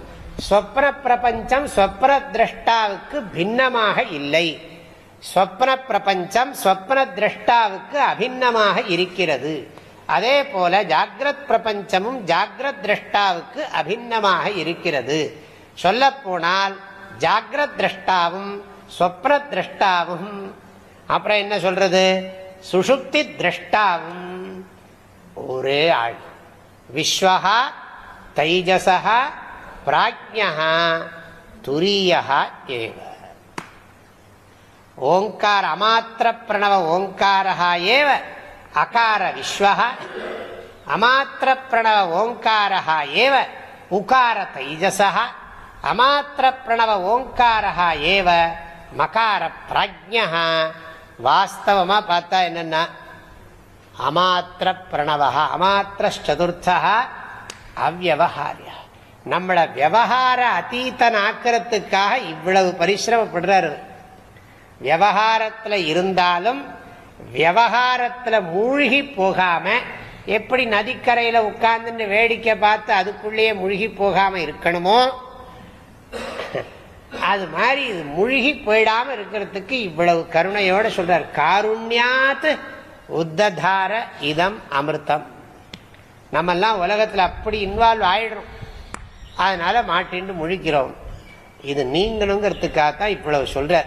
ஸ்வப்ன பிரபஞ்சம் ஸ்வப்ன திரஷ்டாவுக்கு பின்னமாக இல்லை. ஸ்வப்ன பிரபஞ்சம் ஸ்வப்ன திரஷ்டாவுக்கு அபிநமாக இருக்கிறது. அதே போல ஜாகிரத் பிரபஞ்சமும் ஜாகிரத் திரஷ்டாவுக்கு அபிநமாக இருக்கிறது. சொல்ல போனால் ஜாகிரத் திரஷ்டாவும் ஸ்வப்ன திரஷ்டாவும் அப்புறம் என்ன சொல்றது? சுஷுப்தி திரஷ்டாவும். ஒரே ஆள். விஸ்வஹா தைஜசா பிராஜ்யா துரியா ஏவ. ஓங்கார அமாத்திர பிரணவ ஓங்காரா ஏவ அகார விஸ்வ அமாத்திர பிரணவ ஓங்காரா ஏவ உகார தைஜசா அமாத்திர பிரணவ ஓங்காரா ஏவ மகார பிராஜ்யா வாஸ்தவமா பார்த்தா என்னன்னா அமாத்திர பிரணவா அமாத்திரச்சதுர்த்தா அவ்வகாரியா நம்மளை விவகார அத்தீத்தன் ஆக்கிறதுக்காக இவ்வளவு பரிசிரமப்படுறாரு. விவகாரத்தில் இருந்தாலும் விவகாரத்தில் மூழ்கி போகாம எப்படி நதிக்கரையில் உட்கார்ந்து வேடிக்கை பார்த்து அதுக்குள்ளேயே மூழ்கி போகாம இருக்கணுமோ அது மாதிரி இது முழுகி போயிடாம இருக்கிறதுக்கு இவ்வளவு கருணையோட சொல்றார். காருண்யாத் உத்ததார இதம் அமிர்தம். நம்மெல்லாம் உலகத்தில் அப்படி இன்வால்வ் ஆயிடுறோம். அதனால மாட்டின்னு முழிக்கிறோம். இது நீங்களுங்கிறதுக்காகத்தான் இவ்வளவு சொல்றார்.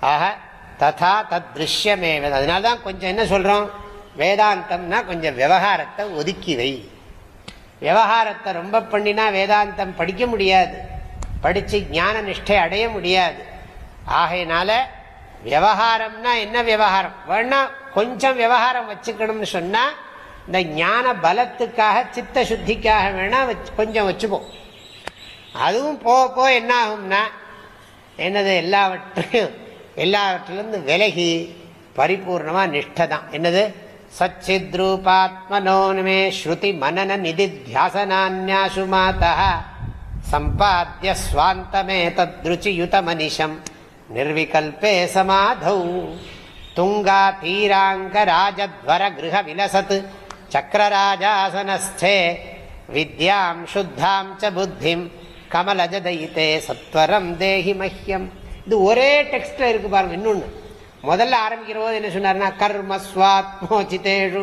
ஆக ததா தத் திருஷ்யமே அதனால தான் கொஞ்சம் என்ன சொல்றோம்? வேதாந்தம்னா கொஞ்சம் விவகாரத்தை ஒதுக்கி வை. விவகாரத்தை ரொம்ப பண்ணினா வேதாந்தம் படிக்க முடியாது. படித்து ஞான நிஷ்டை அடைய முடியாது. ஆகையினால விவகாரம்னா என்ன விவகாரம்? வேணா கொஞ்சம் விவகாரம் வச்சுக்கணும்னு சொன்னா இந்த ஞான பலத்துக்காக சித்த சுத்திக்காக வேணா கொஞ்சம் வச்சுப்போம். அதுவும் போக போக என்ன ஆகும்னா என்னது எல்லாவற்றையும் எல்லாவற்றிலிருந்து விலகி பரிபூர்ணமா நிஷ்டை தான் என்னது? சச்சித்ரூபாத்மனோன்மே ஸ்ருதி மனன நிதித்தியாசனான்யாசு மாதா. சம்பாத்திய ஸ்வாந்தமே தத்ருச்சியுதமனிஷம் நிர்விகல்பே சமாதௌ துங்கா தீராங்க ராஜத்வர கிரக விலசத் சக்கரராஜாசனஸ்தே வித்யாம் சுத்தாம் ச புத்திம் கமலஜதயித்தே சத்வரம் தேஹி மஹ்யம் இது ஒரே டெக்ஸ்டில் இருக்கு பாருங்க இன்னொன்று முதல்ல ஆரம்பிக்கிற போது என்ன சொன்னார்னா கர்ம கர்மஸ்வாத்மோச்சிதேஷு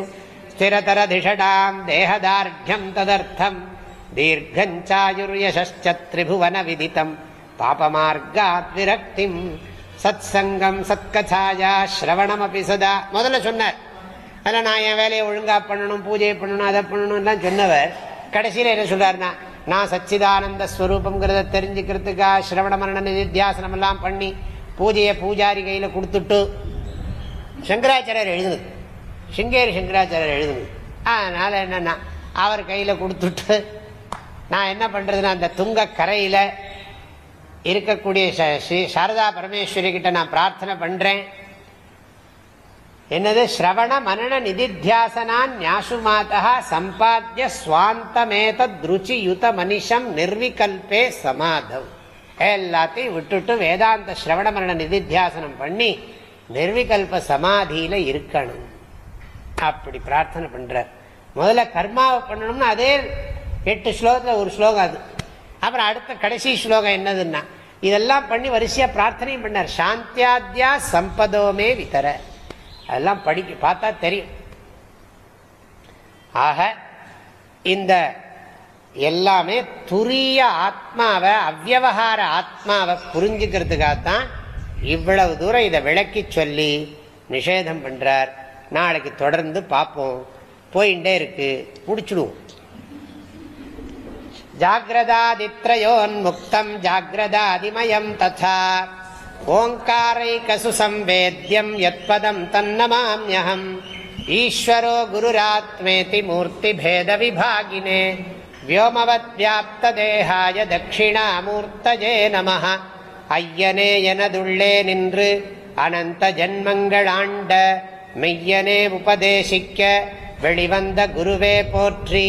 ஸ்திரதர திஷடாம் தேகதார்டியம் ததர்த்தம் தீர்க்கஞ்சாயுர்யசிரிபுவன விதித்தம் பாபமார்காத் விரக்திம். சத் சங்கம் சத்கசாயா ஸ்ரவணம் அப்படி சதா. முதல்ல சொன்னார். அதில் நான் என் வேலையை ஒழுங்கா பண்ணணும் பூஜையை பண்ணணும் அதை பண்ணணும்லாம் சொன்னவர். கடைசியில் என்ன சொல்கிறாருன்னா நான் சச்சிதானந்த ஸ்வரூபங்கிறத தெரிஞ்சுக்கிறதுக்காக ஸ்ரவண மரண நிதித்தியாசனம் எல்லாம் பண்ணி பூஜையை பூஜாரி கையில் கொடுத்துட்டு சங்கராச்சாரியர் எழுதுனது. சிங்கேரி சங்கராச்சாரியர் எழுதுனது. அதனால் என்னென்னா அவர் கையில் கொடுத்துட்டு நான் என்ன பண்ணுறதுன்னா அந்த துங்க கரையில் இருக்கக்கூடிய ஸ்ரீ சாரதா பரமேஸ்வரி கிட்ட நான் பிரார்த்தனை பண்ணுறேன் என்னது? ஸ்ரவண மனன நிதித்தியாசனான் ஞாசுமாதா சம்பாத்திய சுவாந்தமேத ருச்சி யுத மனிஷம் நிர்விகல்பே சமாதம் எல்லாத்தையும் விட்டுட்டு வேதாந்த ஸ்ரவண மரண நிதித்தியாசனம் பண்ணி நிர்விகல்ப சமாதியில இருக்கணும். அப்படி பிரார்த்தனை பண்ற. முதல்ல கர்மாவை பண்ணணும்னு அதே எட்டு ஸ்லோகத்தில் ஒரு ஸ்லோகம் அது. அப்புறம் அடுத்த கடைசி ஸ்லோகம் என்னதுன்னா இதெல்லாம் பண்ணி வரிசையாக பிரார்த்தனையும் பண்ணார். சாந்தியாத்யா சம்பதோமே வித்தர அதெல்லாம் படிக்க பார்த்தா தெரியும். ஆக இந்த எல்லாமே துரிய ஆத்மாவை அவ்வகார ஆத்மாவை புரிஞ்சுக்கிறதுக்காகத்தான் இவ்வளவு தூரம் இதை விளக்கி சொல்லி நிஷேதம் பண்ணுறார் நாளைக்கு தொடர்ந்து பார்ப்போம். போயிட்டே இருக்கு. முடிச்சுடுவோம். ஜாகிரதாதித்ரயோன்முக்தம் ஜாகிரதாதிமயம் ததா ஓங்காரைகசு சம்வேத்யம் யத்பதம் தன்னமாம்யகம் ஈஸ்வரோ குருராத்மேதி மூர்த்தி பேத விபாகினே வியோமவத் வியாப்த தேகாய தட்சிணாமூர்த்தஜே நம ஐயனே எனதுள்ளே நின்று அனந்த ஜன்மங்களாண்ட மெய்யனே உபதேசிக்க வெளிவந்த குருவே போற்றி।